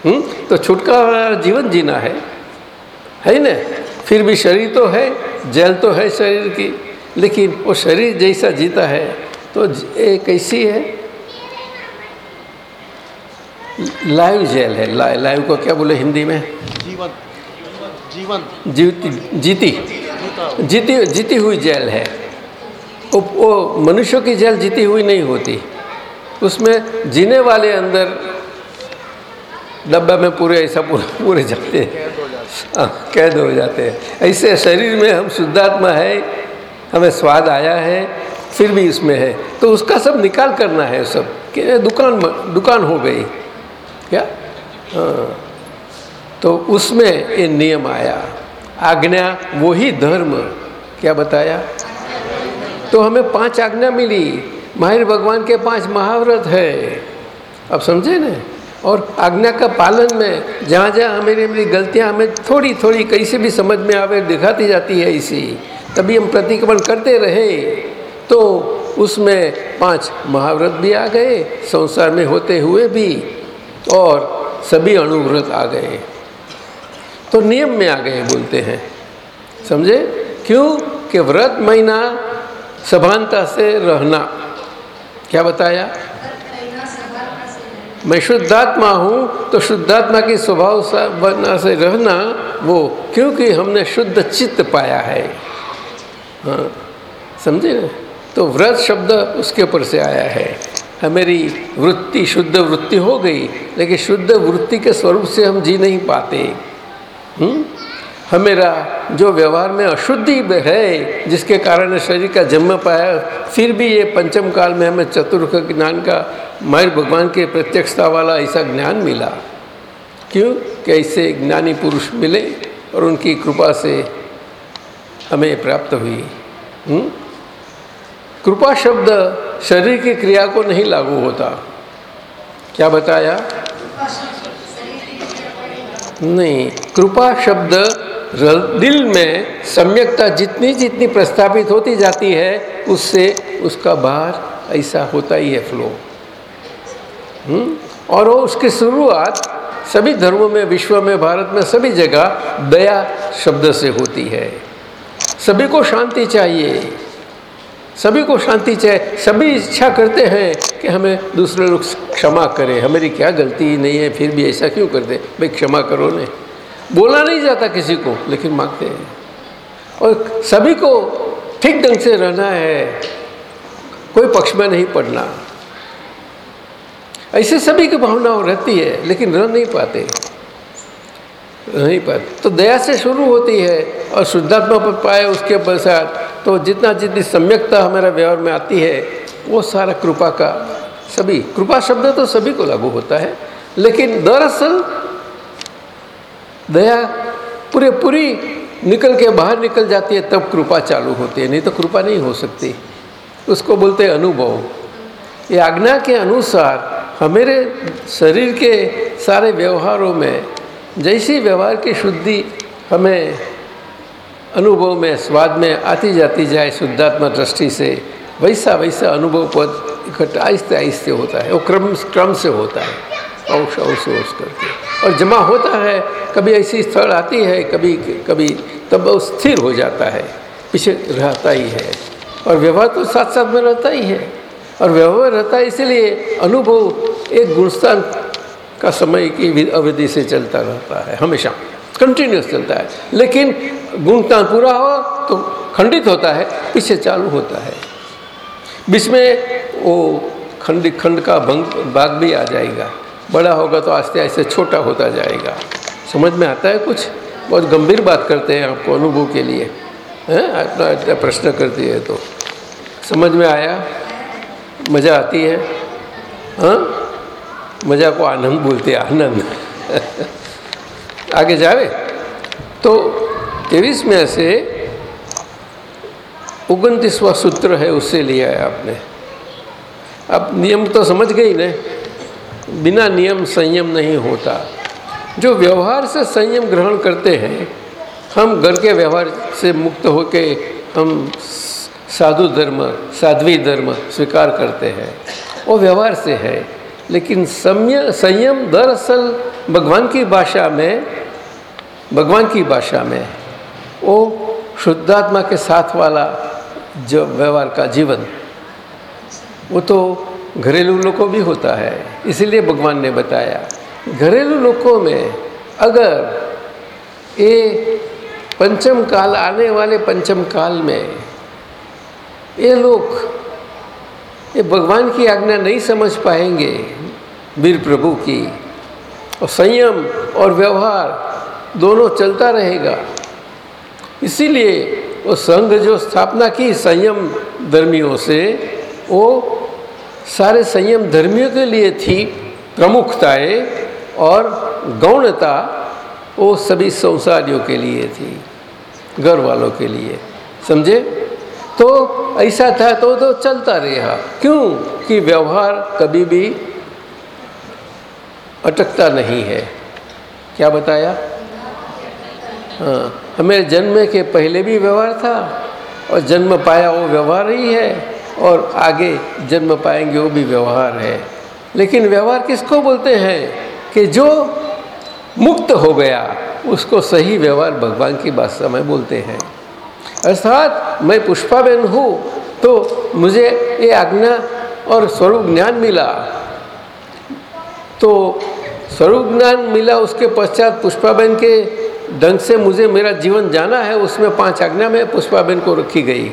हुँ? तो छुटकारा जीवन जीना है। है ना? फिर भी शरीर तो है जेल तो है शरीर की लेकिन वो शरीर जैसा जीता है तो ये कैसी है? लाइव जेल है। लाइव लाइव को क्या बोले हिंदी में? जीवन जीवन जीती। जीती जीती हुई जेल है। वो, मनुष्यों की जेल जीती हुई नहीं होती। उसमें जीने वाले अंदर डब्बा में पूरे ऐसा पूरे पूरे जाते हैं। हाँ, कैद हो जाते हैं। ऐसे शरीर में हम शुद्धात्मा है हमें स्वाद आया है फिर भी इसमें है। तो उसका सब निकाल करना है सब। कि दुकान दुकान हो गई। क्या? हाँ। तो उसमें ये नियम आया। आज्ञा वही धर्म। क्या बताया? तो हमें पाँच आज्ञा मिली। माहिर भगवान के पाँच महाव्रत है। अब समझे ना? और आज्ञा का पालन में जहाँ जहाँ मेरी मेरी गलतियाँ हमें थोड़ी थोड़ी कैसे भी समझ में आवे, दिखाती जाती है इसी। तभी हम प्रतिक्रमण करते रहे। तो उसमें पाँच महाव्रत भी आ गए, संसार में होते हुए भी, और सभी अणुव्रत आ गए। तो नियम में आ गए बोलते हैं। समझे? क्यों? कि व्रत महीना सभानता से रहना। क्या बताया? मैं शुद्धात्मा हूँ तो शुद्धात्मा की स्वभाव सा रहना वो, क्योंकि हमने शुद्ध चित्त पाया है। हाँ समझे? ना तो व्रत शब्द उसके ऊपर से आया है। हमारी वृत्ति, शुद्ध वृत्ति हो गई, लेकिन शुद्ध वृत्ति के स्वरूप से हम जी नहीं पाते। हुँ? हमेरा जो व्यवहार में अशुद्धि है जिसके कारण शरीर का जन्म पाया फिर भी ये पंचम काल में हमें चतुर्थ ज्ञान का मायर भगवान के प्रत्यक्षता वाला ऐसा ज्ञान मिला। क्यों? कि ऐसे ज्ञानी पुरुष मिले और उनकी कृपा से हमें प्राप्त हुई। हुँ? कृपा शब्द शरीर की क्रिया को नहीं लागू होता। क्या बताया? नहीं कृपा शब्द दिल में सम्यकता जितनी जितनी प्रस्थापित होती जाती है, उससे उसका बाहर ऐसा होता ही है फ्लो हुँ? और वो उसकी शुरुआत सभी धर्मों में, विश्व में, भारत में, सभी जगह दया शब्द से होती है। सभी को शांति चाहिए। सभी को शांति चाहिए। सभी इच्छा करते हैं कि हमें दूसरे लोग क्षमा करें। हमारी क्या गलती नहीं है, फिर भी ऐसा क्यों करते? भाई क्षमा करो ने। बोला नहीं जाता किसी को, लेकिन मांगते हैं। और सभी को ठीक ढंग से रहना है, कोई पक्ष में नहीं पड़ना ऐसे सभी की भावनाओं रहती है, लेकिन रह नहीं पाते। नहीं पाते। तो दया से शुरू होती है, और शुद्धात्मा पर पाए उसके पश्चात तो जितना जितनी सम्यकता हमारे व्यवहार में आती है, वो सारा कृपा का सभी, कृपा शब्द तो सभी को लागू होता है। लेकिन दरअसल दया पूरे पूरी निकल के बाहर निकल जाती है, तब कृपा चालू होती है, नहीं तो कृपा नहीं हो सकती। उसको बोलते हैं अनुभव। ये आज्ञा के अनुसार हमारे शरीर के सारे व्यवहारों में, जैसी व्यवहार की शुद्धि हमें अनुभव में, स्वाद में आती जाती जाए, शुद्धात्मा दृष्टि से वैसा वैसा अनुभव पद इकट्ठा आहिस्ते आहिस्ते होता है, वो क्रम क्रम से होता है। औष औष औष करके और जमा होता है, कभी ऐसी स्थल आती है, कभी कभी तब वो स्थिर हो जाता है, पीछे रहता ही है। और व्यवहार तो साथ साथ में रहता ही है। और व्यवहार रहता है, इसलिए अनुभव एक गुणस्थान का समय की अवधि से चलता रहता है, हमेशा। कंटिन्यूस चलता है। लेकिन गुणस्थान पूरा हो तो खंडित होता है, पीछे चालू होता है। बीच में वो खंड खंड का भंग, भाग भी आ जाएगा। बड़ा होगा तो आस्ते आस्ते छोटा होता जाएगा। समझ में आता है कुछ? बहुत गंभीर बात करते हैं आपको अनुभव के लिए। हैं? इतना इतना प्रश्न करती है तो। समझ में आया? मज़ा आती है? हाँ? मज़ा को आनंद बोलते हैं, आनंद। आगे जावे? तो तेईस में से उगनतीसवा सूत्र है उससे लिया है आपने। अब नियम तो समझ गई ना। बिना नियम संयम नहीं होता। जो व्यवहार से संयम ग्रहण करते हैं, हम घर के व्यवहार से मुक्त होके हम साधु धर्म, साध्वी धर्म स्वीकार करते हैं। वो व्यवहार से है। लेकिन समय, संयम दरअसल भगवान की भाषा में, भगवान की भाषा में, वो शुद्धात्मा के साथ वाला जो व्यवहार का जीवन, वो तो घरेलू लोगों भी होता है। इसीलिए भगवान ने बताया, घरेलू लोगों में अगर ये पंचम काल आने वाले पंचम काल में ये लोग ये भगवान की आज्ञा नहीं समझ पाएँगे वीर प्रभु की, और संयम और व्यवहार दोनों चलता रहेगा। इसीलिए वो संघ जो स्थापना की संयम धर्मियों से, वो सारे संयम धर्मियों के लिए थी, प्रमुखताएँ और गौणता, वो सभी संसारियों के लिए थी घर वालों के लिए। समझे? तो ऐसा था तो तो चलता रहा। क्यों? कि व्यवहार कभी भी अटकता नहीं है। क्या बताया? हाँ हमें जन्म के पहले भी व्यवहार था और जन्म पाया वो व्यवहार ही है। और आगे जन्म पाएँगे, वो भी व्यवहार है। लेकिन व्यवहार किसको बोलते हैं? कि जो मुक्त हो गया, उसको सही व्यवहार भगवान की भाषा में बोलते हैं। अर्थात, मैं पुष्पाबेन हूँ तो मुझे ये आज्ञा और स्वरूप ज्ञान मिला। तो स्वरूप ज्ञान मिला, उसके पश्चात पुष्पाबेन के ढंग से मुझे मेरा जीवन जाना है, उसमें पाँच आज्ञा में पुष्पाबेन को रखी गई।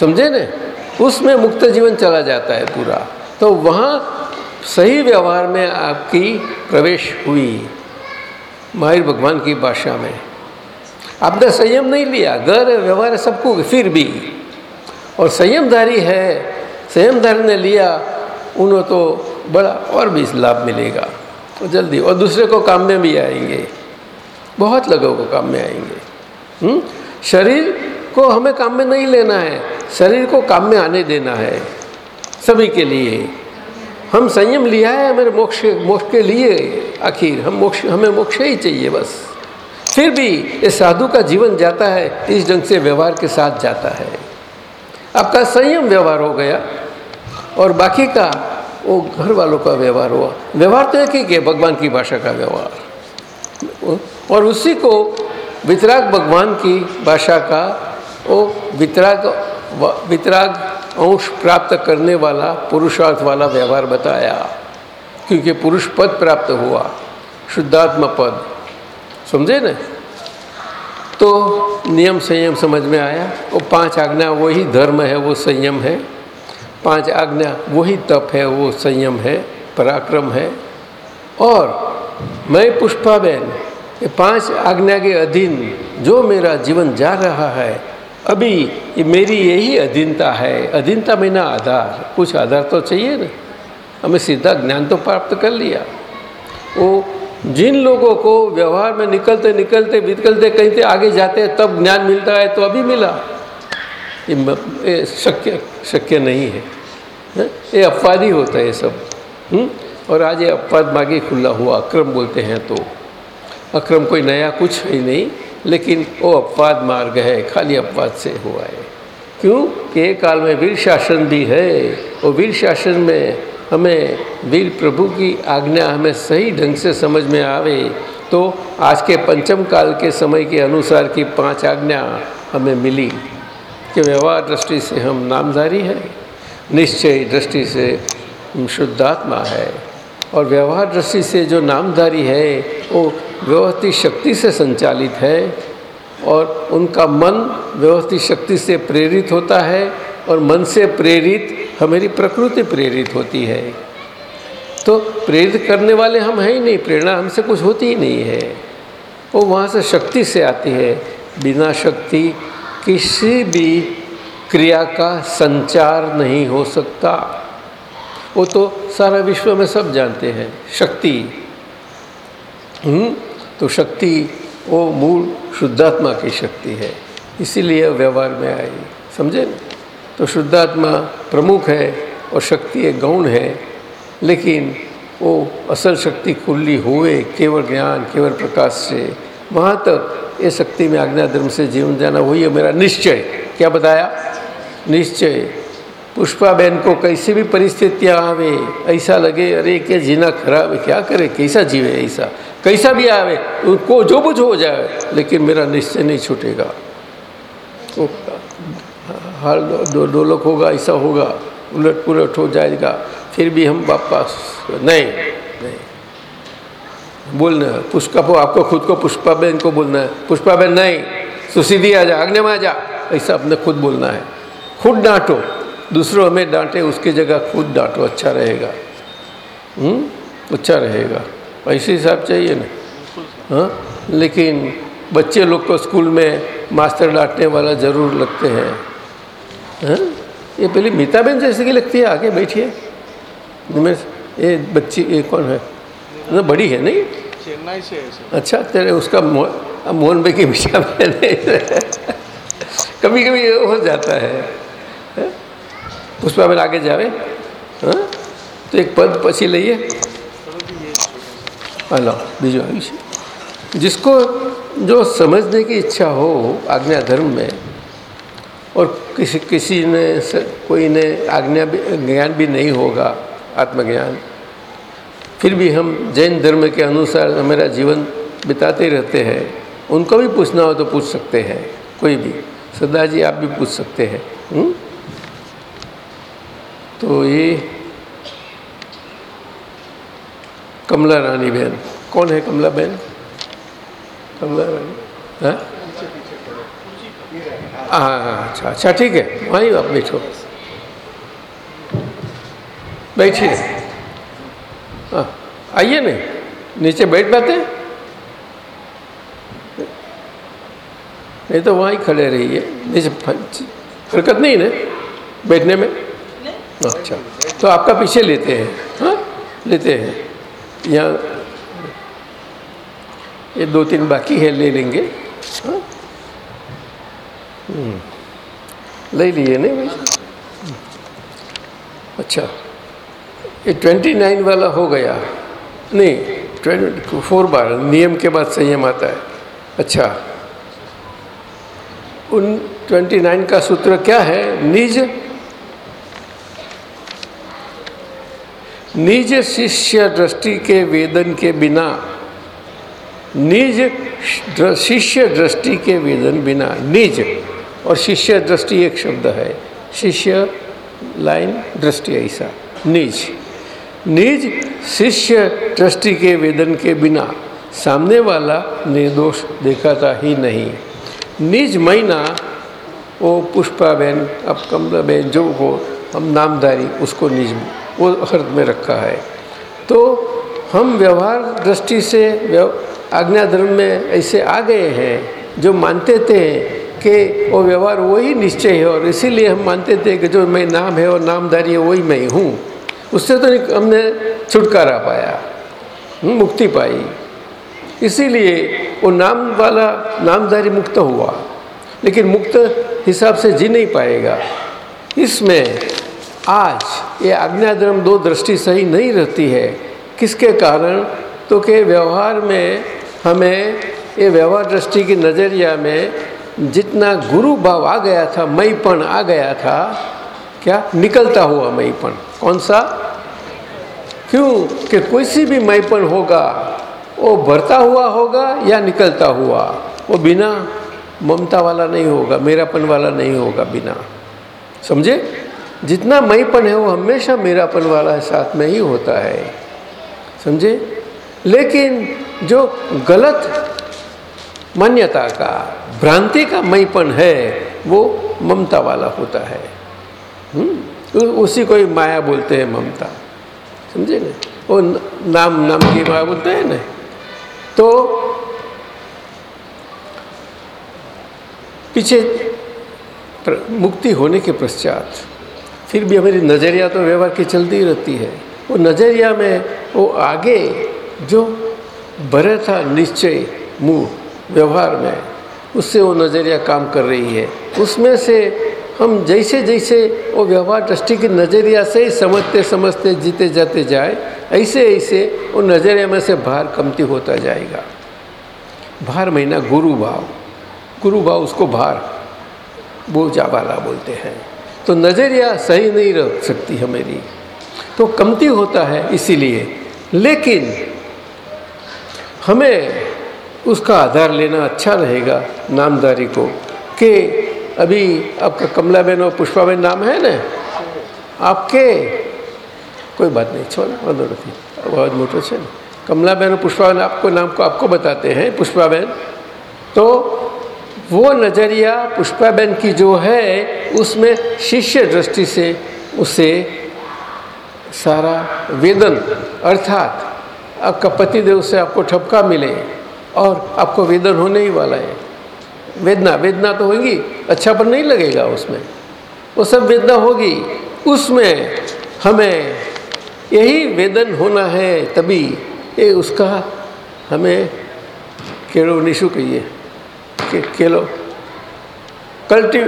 समझे न? उसमें मुक्त जीवन चला जाता है पूरा। तो वहाँ सही व्यवहार में आपकी प्रवेश हुई, माहिर भगवान की भाषा में। आपने संयम नहीं लिया घर व्यवहार सबको फिर भी। और संयमधारी है, संयमधारी ने लिया, उन्हें तो बड़ा और भी लाभ मिलेगा। तो जल्दी, और दूसरे को काम में भी आएँगे। बहुत लोगों को काम में आएँगे। हुँ? शरीर को हमें काम में नहीं लेना है, शरीर को काम में आने देना है, सभी के लिए। हम संयम लिया है हमारे मोक्ष मोक्ष के लिए आखिर, हम मोक्ष, हमें मोक्ष ही चाहिए बस। फिर भी ये साधु का जीवन जाता है, इस ढंग से व्यवहार के साथ जाता है। आपका संयम व्यवहार हो गया, और बाकी का, वो घर वालों का व्यवहार हुआ। व्यवहार तो एक ही है भगवान की भाषा का व्यवहार। और उसी को वितराग भगवान की भाषा का वो वितराग वितराग अंश प्राप्त करने वाला, पुरुषार्थ वाला व्यवहार बताया। क्योंकि पुरुष पद प्राप्त हुआ, शुद्धात्मा पद। समझे न? तो नियम संयम समझ में आया? वो पाँच आज्ञा, वही धर्म है, वो संयम है। पाँच आज्ञा, वही तप है, वो संयम है, पराक्रम है। और मैं पुष्पाबेन, ये पाँच आज्ञा के अधीन जो मेरा जीवन जा रहा है अभी ये मेरी यही अधीनता है। अधीनता में ना आधार। कुछ आधार तो चाहिए ना। हमें सीधा ज्ञान तो प्राप्त कर लिया। वो जिन लोगों को व्यवहार में निकलते निकलते निकलते कहीं से आगे जाते हैं, तब ज्ञान मिलता है तो अभी मिला। ये शक्य शक्य नहीं है। ये अपवाद ही होता है सब। हुँ? और आज ये अपवाद मागे खुला हुआ। अक्रम बोलते हैं तो। अक्रम कोई नया कुछ है नहीं। लेकिन वो अपवाद मार्ग है, खाली अपवाद से हुआ है। क्यों? कि एक काल में वीर शासन भी है, और वीर शासन में हमें वीर प्रभु की आज्ञा हमें सही ढंग से समझ में आवे तो आज के पंचम काल के समय के अनुसार की पाँच आज्ञा हमें मिली कि व्यवहार दृष्टि से हम नामधारी हैं, निश्चय दृष्टि से शुद्धात्मा है, और व्यवहार दृष्टि से जो नामधारी है, वो व्यवस्थित शक्ति से संचालित है और उनका मन व्यवस्थित शक्ति से प्रेरित होता है और मन से प्रेरित हमारी प्रकृति प्रेरित होती है। तो प्रेरित करने वाले हम हैं ही नहीं, प्रेरणा हमसे कुछ होती ही नहीं है। वो वहाँ से शक्ति से आती है। बिना शक्ति किसी भी क्रिया का संचार नहीं हो सकता। वो तो सारा विश्व में सब जानते हैं। शक्ति। हम्म? तो शक्ति, वो मूल शुद्धात्मा की शक्ति है। इसीलिए व्यवहार में आई समझे? तो शुद्धात्मा प्रमुख है और शक्ति एक गौण है, लेकिन वो असल शक्ति खुली हुए, केवल ज्ञान, केवल प्रकाश से। वहाँ तक ये शक्ति में आज्ञा धर्म से जीवन जाना, वही है मेरा निश्चय। क्या बताया? निश्चय। पुष्पा बहन को कैसी भी परिस्थितियाँ आवे, ऐसा लगे, अरे, क्या जीना खराब क्या करे? कैसा जीवे ऐसा? कैसा भी आवे उनको जो कुछ हो जाए, लेकिन मेरा निश्चय नहीं छूटेगा। वो हाल दो डोलक होगा, ऐसा होगा, उलट पुलट हो जाएगा, फिर भी हम वापस, नहीं नहीं। बोलना पुष्पा को, आपको खुद को पुष्पा बहन को बोलना है, पुष्पा बहन नहीं सुसीधी आ जा आज्ञा में आ जा, ऐसा अपने खुद बोलना है। खुद डांटो, दूसरों हमें डांटे, उसकी जगह खुद डांटो अच्छा रहेगा। हम्म? अच्छा रहेगा। ऐसे हिसाब चाहिए ना। हाँ? लेकिन बच्चे लोग को स्कूल में मास्टर डांटने वाला ज़रूर लगते हैं। हाँ? ये पहले मीताबेन जैसे की लगती है आगे बैठिए। ये बच्ची ये कौन है? ना बड़ी है नहीं? चेन्नई से अच्छा तेरे उसका मोहन मोहन भाई की मीताबेन कभी कभी हो जाता है, हाँ? पुष्पा में आगे जावे। हाँ? तो एक पद पसी लीए हेलो बीजो આવી છે जिसको जो समझने की इच्छा हो आज्ञा धर्म में और किसी किसी ने स- कोई ने आज्ञा भी ज्ञान भी नहीं होगा आत्मज्ञान फिर भी हम जैन धर्म के अनुसार मेरा जीवन बिताते रहते हैं उनको भी पूछना हो तो पूछ सकते हैं कोई भी सदा जी आप भी पूछ सकते हैं हुँ? तो ये कमला रानी बहन। कौन है कमला बहन? कमला रानी। हाँ? हाँ हाँ अच्छा अच्छा ठीक है। वहीं आप बैठो। बैठिए। हाँ आइए ना। नीचे बैठ पाते हैं? नहीं तो वहाँ ही खड़े रहिए। नीचे हरकत नहीं ना? बैठने में? अच्छा तो आपका पीछे लेते हैं। हाँ लेते हैं। यहाँ ये दो तीन बाकी है ले लेंगे। हाँ? हम्म, ले लिए नहीं भाई। अच्छा। ये ट्वेंटी नाइन वाला हो गया। नहीं ट्वेंटी फोर बार नियम के बाद संयम आता है। अच्छा। उन ट्वेंटी नाइन का सूत्र क्या है? निज निज शिष्य दृष्टि के वेदन के बिना, निज शिष्य दृष्टि के वेदन बिना, निज, और शिष्य दृष्टि एक शब्द है। शिष्य लाइन दृष्टि ऐसा, निज। निज शिष्य दृष्टि के वेदन के बिना, सामने वाला निर्दोष देखाता ही नहीं। निज महीना वो पुष्पा बहन अब कमला बहन जो हो, हम नामधारी, उसको निज वो अर्थ में रखा है। तो हम व्यवहार दृष्टि से आज्ञा धर्म में ऐसे आ गए हैं, जो मानते थे कि वो व्यवहार वही निश्चय है और इसीलिए हम मानते थे कि जो मैं नाम है और नामधारी है, वही मैं हूँ। उससे तो हमने छुटकारा पाया मुक्ति पाई। इसीलिए वो नाम वाला नामधारी मुक्त हुआ, लेकिन मुक्त हिसाब से जी नहीं पाएगा। इसमें आज ये आज्ञाधर्म दो दृष्टि सही नहीं रहती है। किसके कारण? तो के व्यवहार में हमें, ये व्यवहार दृष्टि की नज़रिया में जितना गुरु भाव आ गया था मईपन आ गया था, क्या निकलता हुआ मईपन कौन सा? क्यों? कि कोई सी भी मईपन होगा, वो भरता हुआ होगा या निकलता हुआ? वो बिना ममता वाला नहीं होगा, मेरापन वाला नहीं होगा बिना। समझे? जितना मईपन है, वो हमेशा मेरापन वाला साथ में ही होता है। समझे? लेकिन जो गलत मान्यता का, भ्रांति का मईपन है, वो ममता वाला होता है। हुँ? उसी को ही माया बोलते हैं ममता। समझे ना? वो नाम नाम की माया बोलते हैं ना? तो पीछे मुक्ति होने के पश्चात फिर भी हमारी नज़रिया तो व्यवहार की चलती रहती है। वो नज़रिया में वो आगे जो भरे था निश्चय मुँह व्यवहार में, उससे वो नज़रिया काम कर रही है। उसमें से हम जैसे जैसे वो व्यवहार दृष्टि की नज़रिया से ही समझते समझते जीते जाते जाए, ऐसे ऐसे वो नज़रिया में से भार कमती होता जाएगा। भार महीना गुरु भाव। गुरु भाव उसको भार, बोझा वाला बोलते हैं। तो नज़रिया सही नहीं रह सकती हमारी तो कमती होता है इसीलिए लेकिन हमें उसका आधार लेना अच्छा रहेगा नामदारी को कि अभी आपका कमलाबेन और पुष्पाबेन नाम है ना आपके कोई बात नहीं छोड़ वांधो નથી અવાજ મોટો છે ને કમલાબેન और पुष्पाबेन आपको नाम को आपको बताते हैं पुष्पाबेन तो वो नज़रिया पुष्पाबेन की जो है, उसमें शिष्य दृष्टि से उसे सारा वेदन, अर्थात आपका पतिदेव से आपको ठपका मिले और आपको वेदन होने ही वाला है। वेदना वेदना तो होगी अच्छा पर नहीं लगेगा उसमें। वो सब वेदना होगी, उसमें हमें यही वेदन होना है तभी ये उसका हमें केड़ो निशु कहिए। के केलो कल्टि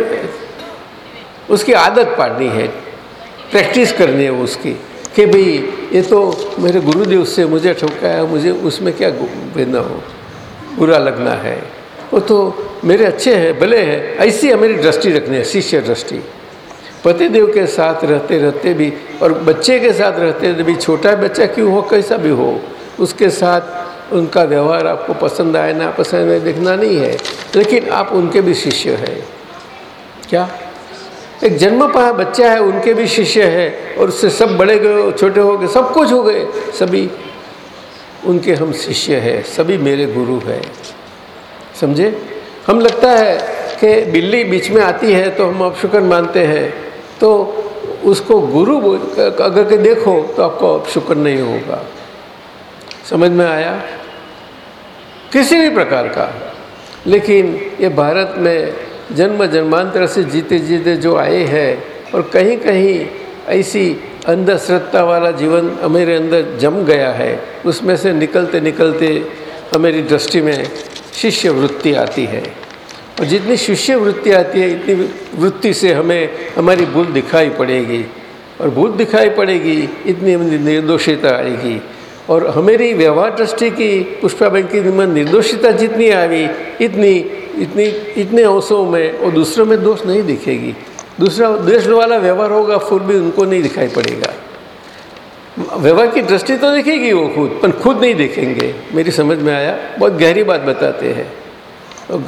उसकी आदत पाड़नी है। प्रैक्टिस करनी है उसकी कि भाई, ये तो मेरे गुरुदेव से मुझे ठोकाया मुझे उसमें क्या वेदना हो? बुरा लगना है। वो तो मेरे अच्छे हैं, भले हैं, ऐसी हमारी दृष्टि रखनी है, शिष्य दृष्टि। पतिदेव के साथ रहते रहते भी और बच्चे के साथ रहते भी छोटा बच्चा क्यों हो, कैसा भी हो, उसके साथ उनका व्यवहार आपको पसंद आए ना पसंद आए देखना नहीं है। लेकिन आप उनके भी शिष्य हैं। क्या? एक जन्म पाया, बच्चा है, उनके भी शिष्य है और उससे सब बड़े गए, छोटे हो गए, सब कुछ हो गए। सभी उनके हम शिष्य हैं, सभी मेरे गुरु हैं। समझे? हम लगता है कि बिल्ली बीच में आती है तो हम अपशुकन मानते हैं। तो उसको गुरु अगर के देखो तो आपको अपशुकन नहीं होगा। समझ में आया? किसी भी प्रकार का। लेकिन ये भारत में जन्म जन्मांतर से जीते जीते जो आए हैं और कहीं कहीं ऐसी अंधश्रद्धा वाला जीवन हमारे अंदर जम गया है, उसमें से निकलते निकलते हमारी दृष्टि में शिष्य वृत्ति आती है। और जितनी शिष्य वृत्ति आती है, इतनी वृत्ति से हमें हमारी भूल दिखाई पड़ेगी। और भूल दिखाई पड़ेगी, इतनी निर्दोषिता आएगी। और हमारी व्यवहार दृष्टि की पुष्पाबेन की में निर्दोषिता जितनी आई इतनी इतनी इतने अंशों में और दूसरों में दोष नहीं दिखेगी। दूसरा देश वाला व्यवहार होगा फिर भी उनको नहीं दिखाई पड़ेगा। व्यवहार की दृष्टि तो दिखेगी वो खुद पर खुद नहीं देखेंगे। मेरी समझ में आया? बहुत गहरी बात बताते हैं।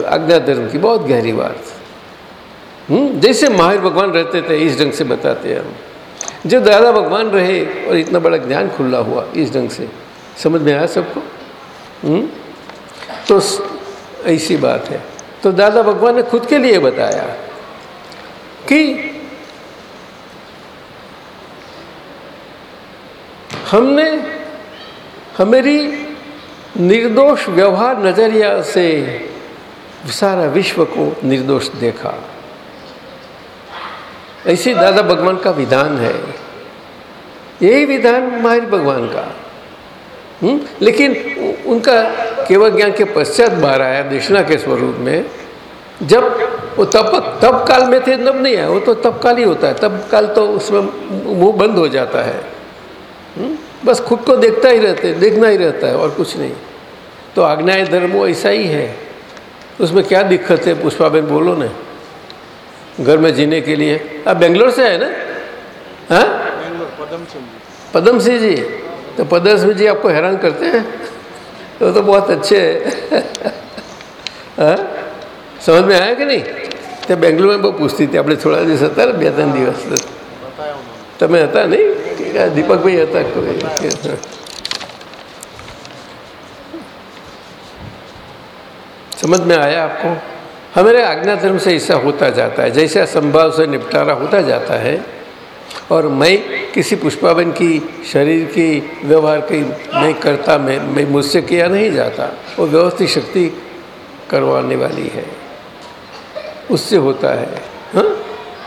आज्ञा धर्म की बहुत गहरी बात। हम्म, जैसे महावीर भगवान रहते थे इस ढंग से बताते हैं हम। जो दादा भगवान रहे और इतना बड़ा ज्ञान खुला हुआ इस ढंग से। समझ में आया सबको? हम्म? तो ऐसी बात है। तो दादा भगवान ने खुद के लिए बताया कि हमने, हमारी निर्दोष व्यवहार नज़रिया से सारा विश्व को निर्दोष देखा। ऐसे दादा भगवान का विधान है। यही विधान महावीर भगवान का। हम्म? लेकिन उनका केवल ज्ञान के पश्चात बाहर आया दृष्णा के स्वरूप में। जब वो तप तप काल में थे, तब नहीं आया वो तो तप काल ही होता है। तप काल तो उसमें मुँह बंद हो जाता है। हम्म? बस खुद को देखता ही रहते, देखना ही रहता है और कुछ नहीं। तो आज्ञाएँ धर्म वो ऐसा ही है। उसमें क्या दिक्कत है? पुष्पाबेन बोलो ना। घर में जीने के लिए आप बेंगलोर से है ना हाँ पदम सिंह जी तो पदम सिंह जी आपको हैरान करते हैं वो तो बहुत अच्छे है हाँ? समझ में आया कि नहीं તે બેંગ્લોરમાં બહુ પૂછતી હતી આપણે થોડા દિવસ હતા ને બે ત્રણ દિવસ તમે હતા નહીં કે દીપકભાઈ હતા કોઈ समझ में आया आपको हमारे आज्ञा धर्म से ऐसा होता जाता है, जैसा संभाव से निपटारा होता जाता है, और मैं किसी पुष्पावन की, शरीर की व्यवहार की नहीं करता, मैं मैं मुझसे किया नहीं जाता, वो व्यवस्थित शक्ति करवाने वाली है। उससे होता है हाँ?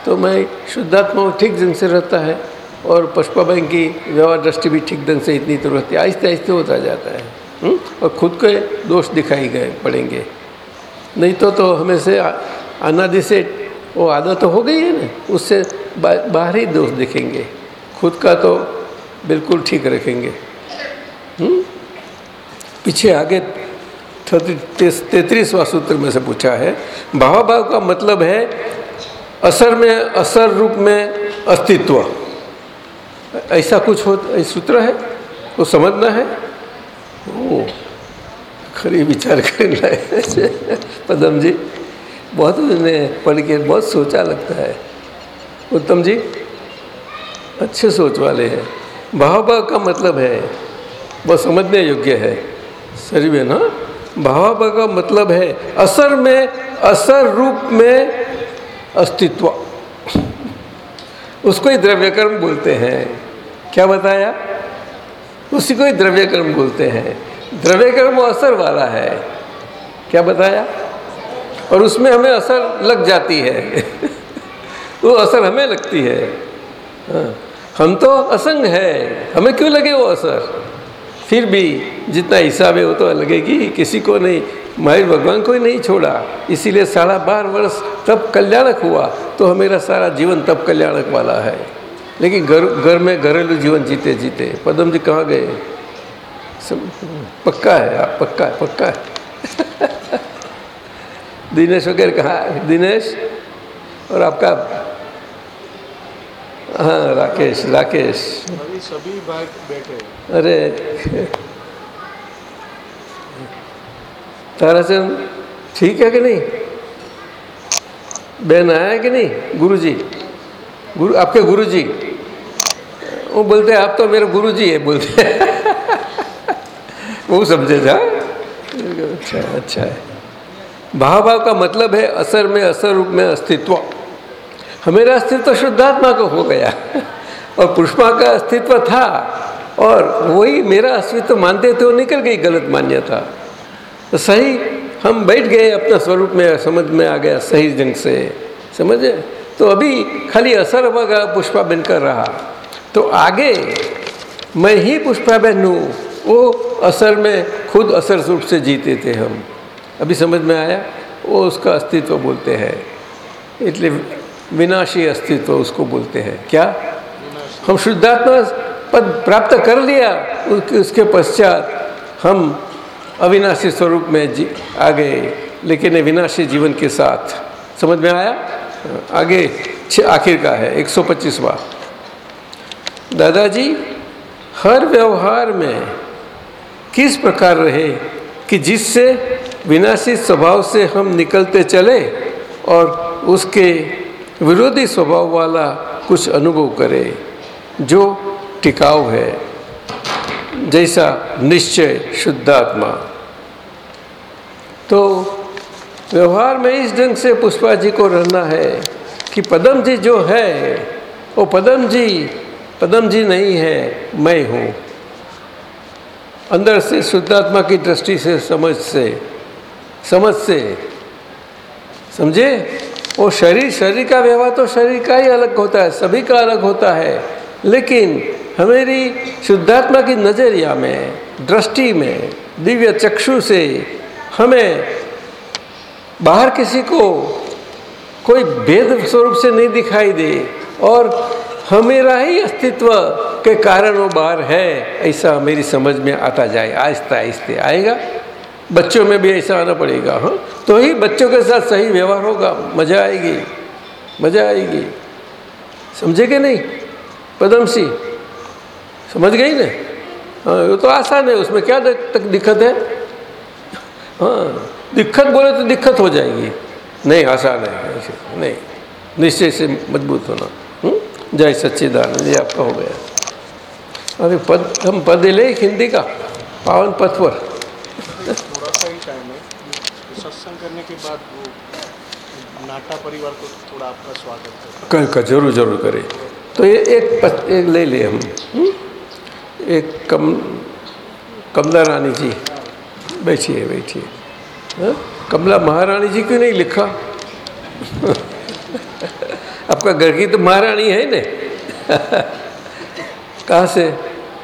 तो मैं शुद्धात्मा ठीक ढंग से रहता है, और पुष्पाबन की व्यवहार दृष्टि भी ठीक ढंग से इतनी तो रहती है आहिस्ते आहिस्ते होता जाता है, हुँ? और खुद के दोष दिखाई गए, पड़ेंगे। नहीं तो तो हमें से अनादि से वो आदत तो हो गई है ना उससे बा, बाहर दोष दिखेंगे। खुद का तो बिल्कुल ठीक रखेंगे। हुँ? पीछे आगे तैतीसवा सूत्र में से पूछा है भाव भाव का मतलब है असर में असर रूप में अस्तित्व। ऐसा कुछ हो सूत्र है? वो समझना है। ओ। खरी विचार करना है। पदम जी, बहुत मैंने पढ़ के बहुत सोचा लगता है। उत्तम जी, अच्छे सोच वाले हैं। भाव का मतलब है, वो समझने योग्य है। सही में ना भाव भाव का मतलब है, असर में, असर रूप में अस्तित्व। उसको ही द्रव्य कर्म बोलते हैं। क्या बताया? उसी को ही द्रव्य कर्म बोलते हैं। द्रव्य कर्म वो असर वाला है। क्या बताया? और उसमें हमें असर लग जाती है। वो असर हमें लगती है। हाँ, हम तो असंग है। हमें क्यों लगे वो असर? फिर भी जितना हिसाब है वो तो लगेगी। किसी को नहीं। महावीर भगवान को ही नहीं छोड़ा। इसीलिए साढ़ा बारह वर्ष तब कल्याणक हुआ तो मेरा सारा जीवन तब कल्याणक वाला है। लेकिन घर घर में घरेलू जीवन जीते जीते पदम जी कहाँ गए? सब पक्का है आप पक्का है पक्का है। दिनेश वगैरह कहाँ दिनेश? और आपका? हाँ राकेश राकेश। सभी भाई बैठे अरे ताराचंद ठीक है कि नहीं? बहन आया है कि नहीं? गुरुजी। गुरु आपके गुरुजी? वो बोलते हैं आप तो मेरे गुरुजी है बोलते हैं। वो समझे जा अच्छा अच्छा है। भाव का मतलब है असर में असर, रूप में अस्तित्व। हमेरा अस्तित्व शुद्धात्मा को हो गया। और पुष्पा का अस्तित्व था, और वही मेरा अस्तित्व मानते थे वो निकल गई, गलत मान्यता। तो सही, हम बैठ गए, अपना स्वरूप में, समझ में आ गया, सही ढंग से। समझे? तो अभी खाली असर होगा, पुष्पा बनकर रहा। तो आगे, मैं ही पुष्पा बहन हूँ। वो असर में खुद असर रूप से जीते थे हम। अभी समझ में आया? वो उसका अस्तित्व बोलते हैं। इसलिए विनाशी अस्तित्व उसको बोलते हैं। क्या? हम शुद्धात्मा पद प्राप्त कर लिया उसके पश्चात हम अविनाशी स्वरूप में आ गए लेकिन विनाशी जीवन के साथ। समझ में आया? आगे आखिर का है 125वां दादाजी, हर व्यवहार में किस प्रकार रहे कि जिससे विनाशी स्वभाव से हम निकलते चले और उसके विरोधी स्वभाव वाला कुछ अनुभव करे, जो टिकाऊ है। जैसा निश्चय शुद्धात्मा। तो व्यवहार में इस ढंग से पुष्पा जी को रहना है कि पदम जी जो है, वो पदम जी पदम जी नहीं है, मैं हूँ। अंदर से, शुद्धात्मा की दृष्टि से, समझ से समझ से। समझे? वो शरीर शरीर का व्यवहार तो शरीर का ही अलग होता है, सभी का अलग होता है। लेकिन हमारी शुद्धात्मा की नज़रिया में, दृष्टि में, दिव्य चक्षु से हमें बाहर किसी को कोई भेद स्वरूप से नहीं दिखाई दे और हमेरा ही अस्तित्व के कारण वो बाहर है, ऐसा मेरी समझ में आता जाए। आहिस्ता आहिस्ते आएगा। बच्चों में भी ऐसा आना पड़ेगा हाँ? तो ही बच्चों के साथ सही व्यवहार होगा। मज़ा आएगी। मज़ा आएगी। समझे कि नहीं? पदम सिंह, समझ गई ना? हाँ वो तो आसान है, उसमें क्या तक दिक्कत है? हाँ दिक्कत बोले तो दिक्कत हो जाएगी। नहीं, आसान है नहीं। निश्चय से मज़बूत होना? जय सच्चिदानंद ये आपका हो गया। अरे पद हम पद ले हिंदी का? पावन पथ पर थोड़ा सा ही टाइम है। सत्संग करने के बाद वो नाटा परिवार को थोड़ा आपका स्वागत कर कर ज़रूर ज़रूर करें। तो ये एक पत, एक ले ले हम। हुँ? एक कम कमला रानी जी। बैठिए बैठिए। हाँ? कमला महारानी जी क्यों नहीं लिखा? आपका घर की तो महारानी है ना? कहाँ से?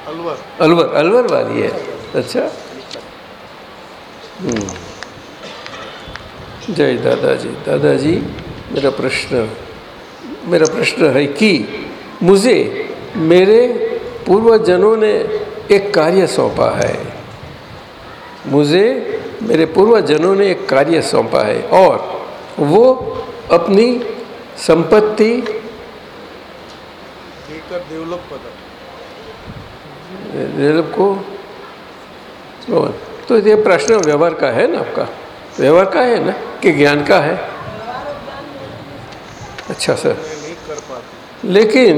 अलवर। अलवर अलवर वाली है। अच्छा। हम्म। जय दादाजी। दादाजी मेरा प्रश्न मेरा प्रश्न है कि मुझे मेरे पूर्वजनों ने एक कार्य सौंपा है। मुझे मेरे पूर्वजनों ने एक कार्य सौंपा है और वो अपनी संपत्ति पता रेलव को? तो ये प्रश्न व्यवहार का है ना आपका? व्यवहार का है ना? कि ज्ञान का है? अच्छा सर। लेकिन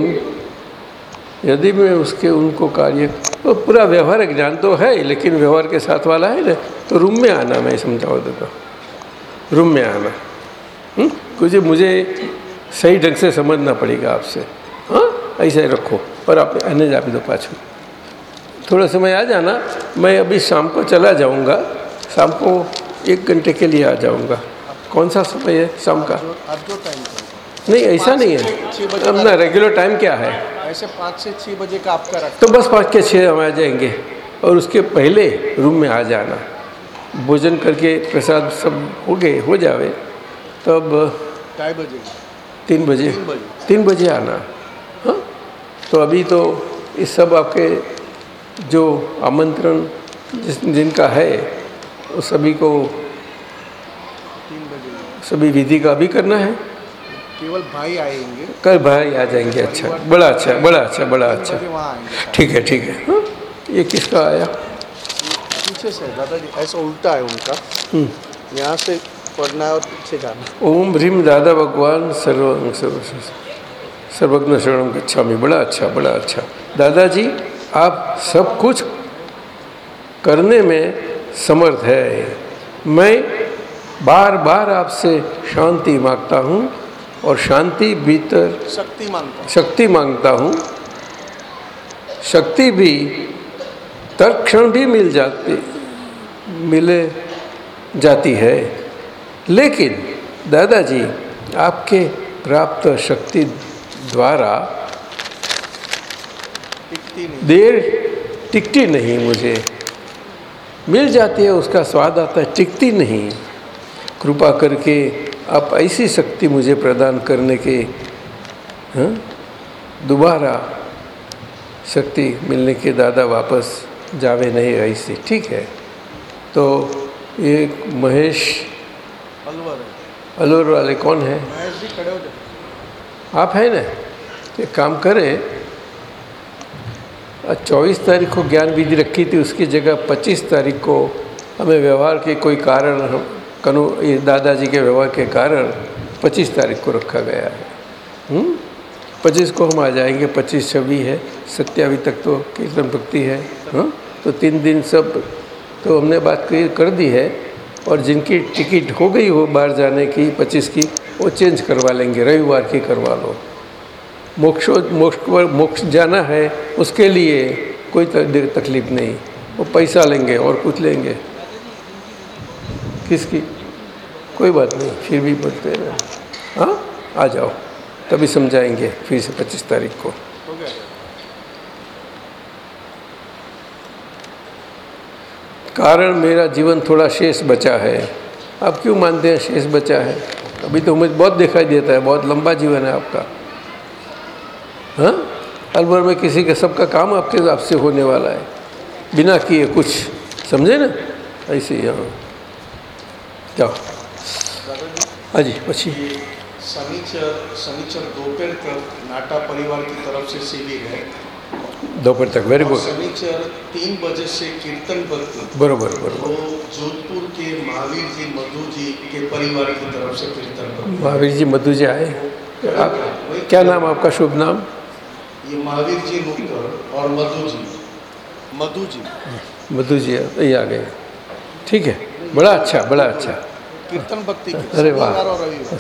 यदि मैं उसके उनको कार्य तो पूरा व्यवहार ज्ञान तो है लेकिन व्यवहार के साथ वाला है ना तो रूम में आना मैं समझाओ देता हूँ रूम में आना। हुँ? कुछ मुझे सही ढंग से समझना पड़ेगा आपसे। हाँ ऐसे ही रखो और आप आने जा दो पाछू थोड़ा समय आ जाना मैं अभी शाम को चला जाऊँगा। शाम को एक घंटे के लिए आ जाऊँगा। कौन सा समय है शाम का? नहीं ऐसा नहीं है। अपना रेगुलर टाइम क्या है? ऐसे पाँच से छः बजे का आपका रख। तो बस पाँच के छः हम आ जाएँगे और उसके पहले रूम में आ जाना। भोजन करके प्रसाद सब हो गए हो जावे। तब ढाई बजे। तीन बजे। तीन बजे। आना। हाँ? तो अभी तो इस सब आपके जो आमंत्रण जिस जिनका है वो सभी को सभी विधि का भी करना है। केवल भाई आएँगे। कल भाई आ जाएँगे अच्छा। बड़ा अच्छा बड़ा अच्छा बड़ा अच्छा। बजे वहाँ आएँगे। ठीक है ठीक है। हाँ? ये किसका आया? पीछे से दादाजी ऐसा उल्टा है उनका। हम्म। यहाँ से पढ़ना और पीछे जाना ओम भ्रीम दादा भगवान सर्व सर्व सर्वज्ञ शरणम में बड़ा अच्छा बड़ा अच्छा। दादाजी आप सब कुछ करने में समर्थ है। मैं बार बार आपसे शांति माँगता हूँ और शांति भीतर शक्ति माँगता शक्ति माँगता हूँ। शक्ति भी तत्क्षण भी मिल जाती मिले जाती है। लेकिन दादाजी, आपके प्राप्त शक्ति द्वारा देर टिकती नहीं मुझे। मिल जाती है, उसका स्वाद आता है, टिकती नहीं। कृपा करके आप ऐसी शक्ति मुझे प्रदान करने के हाँ? दोबारा शक्ति मिलने के दादा वापस जावे नहीं ऐसी, ठीक है? तो ये महेश अलवर अलवर वाले कौन है? हो आप है ना? एक काम करें चौबीस तारीख को ज्ञान विधि रखी थी उसकी जगह पच्चीस तारीख को हमें व्यवहार के कोई कारण कनु ये दादाजी के व्यवहार के कारण पच्चीस तारीख को रखा गया है। पच्चीस को हम आ जाएँगे पच्चीस छवि है सत्यावी तक तो कीर्तन भक्ति है हाँ? तो तीन दिन सब तो हमने बात कर दी है और जिनकी टिकट हो गई हो बाहर जाने की, पच्चीस की, वो चेंज करवा लेंगे, रविवार की करवा लो। मोक्ष मोक्ष पर मोक्ष जाना है, उसके लिए कोई तकलीफ़ नहीं। वो पैसा लेंगे और कुछ लेंगे। किसकी? कोई बात नहीं, फिर भी बोलते हैं। हाँ आ जाओ, तभी समझाएँगे फिर से पच्चीस तारीख को हो गया कारण मेरा जीवन थोड़ा शेष बचा है। आप क्यों मानते हैं शेष बचा है? अभी तो मुझे बहुत दिखाई देता है, बहुत लंबा जीवन है आपका। हाँ? अलवर में किसी के सबका काम आपके हिसाब से होने वाला है। बिना किए कुछ, समझे ना? ऐसे ही हाँ। जाओ। हाँ जी પછી शनिचर शनिचर दोपहर तक नाटा परिवार की तरफ़ से शिविर है। दोपहर तक वेरी गुड शनिचर तीन बजे से कीर्तन भक्ति बरोबर बरोबर. वो जोधपुर के महावीर जी मधु जी के परिवार की तरफ़ से कीर्तन महावीर जी मधु जी आए। आप क्या नाम आपका? शुभ नाम? ये महावीर जी और मधु जी मधु जी मधु जी ये आ गए। ठीक है बड़ा अच्छा बड़ा अच्छा। कीर्तन भक्ति अरे वाह।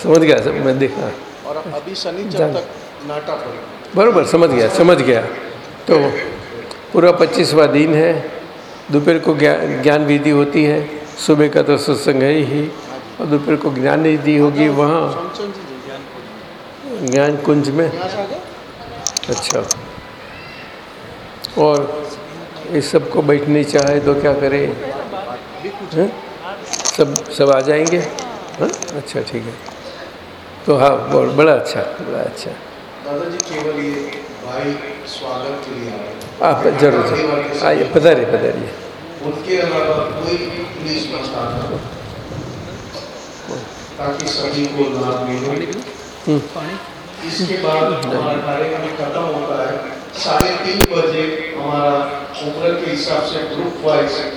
समझ गया सब मैं देखा। और अभी शनिचर तक नाटा बरोबर समझ गया समझ गया। तो पूरा पच्चीसवा दिन है, दोपहर को ज्ञान ज्ञान विधि होती है, सुबह का तो सत्संग है ही, और दोपहर को ज्ञान विधि होगी वहाँ। ज्ञान कुंज में। अच्छा। और इस सबको बैठनी चाहे तो क्या करें? हैं? सब सब आ जाएँगे? हाँ? अच्छा ठीक है। तो हाँ बड़ा अच्छा बड़ा अच्छा। दादाजी, केवल ये भाई स्वागत के लिए आप ज़रूर ज़रूर। आइए पधारिए पधारिए। उनके अलावा कोई पुलिस मत ताकि सभी को लाभ मिले। हम्म, इसके बाद हमारा कार्यक्रम खत्म होता है। साढ़े तीन बजे हमारा उम्र के हिसाब से ग्रुप वाइज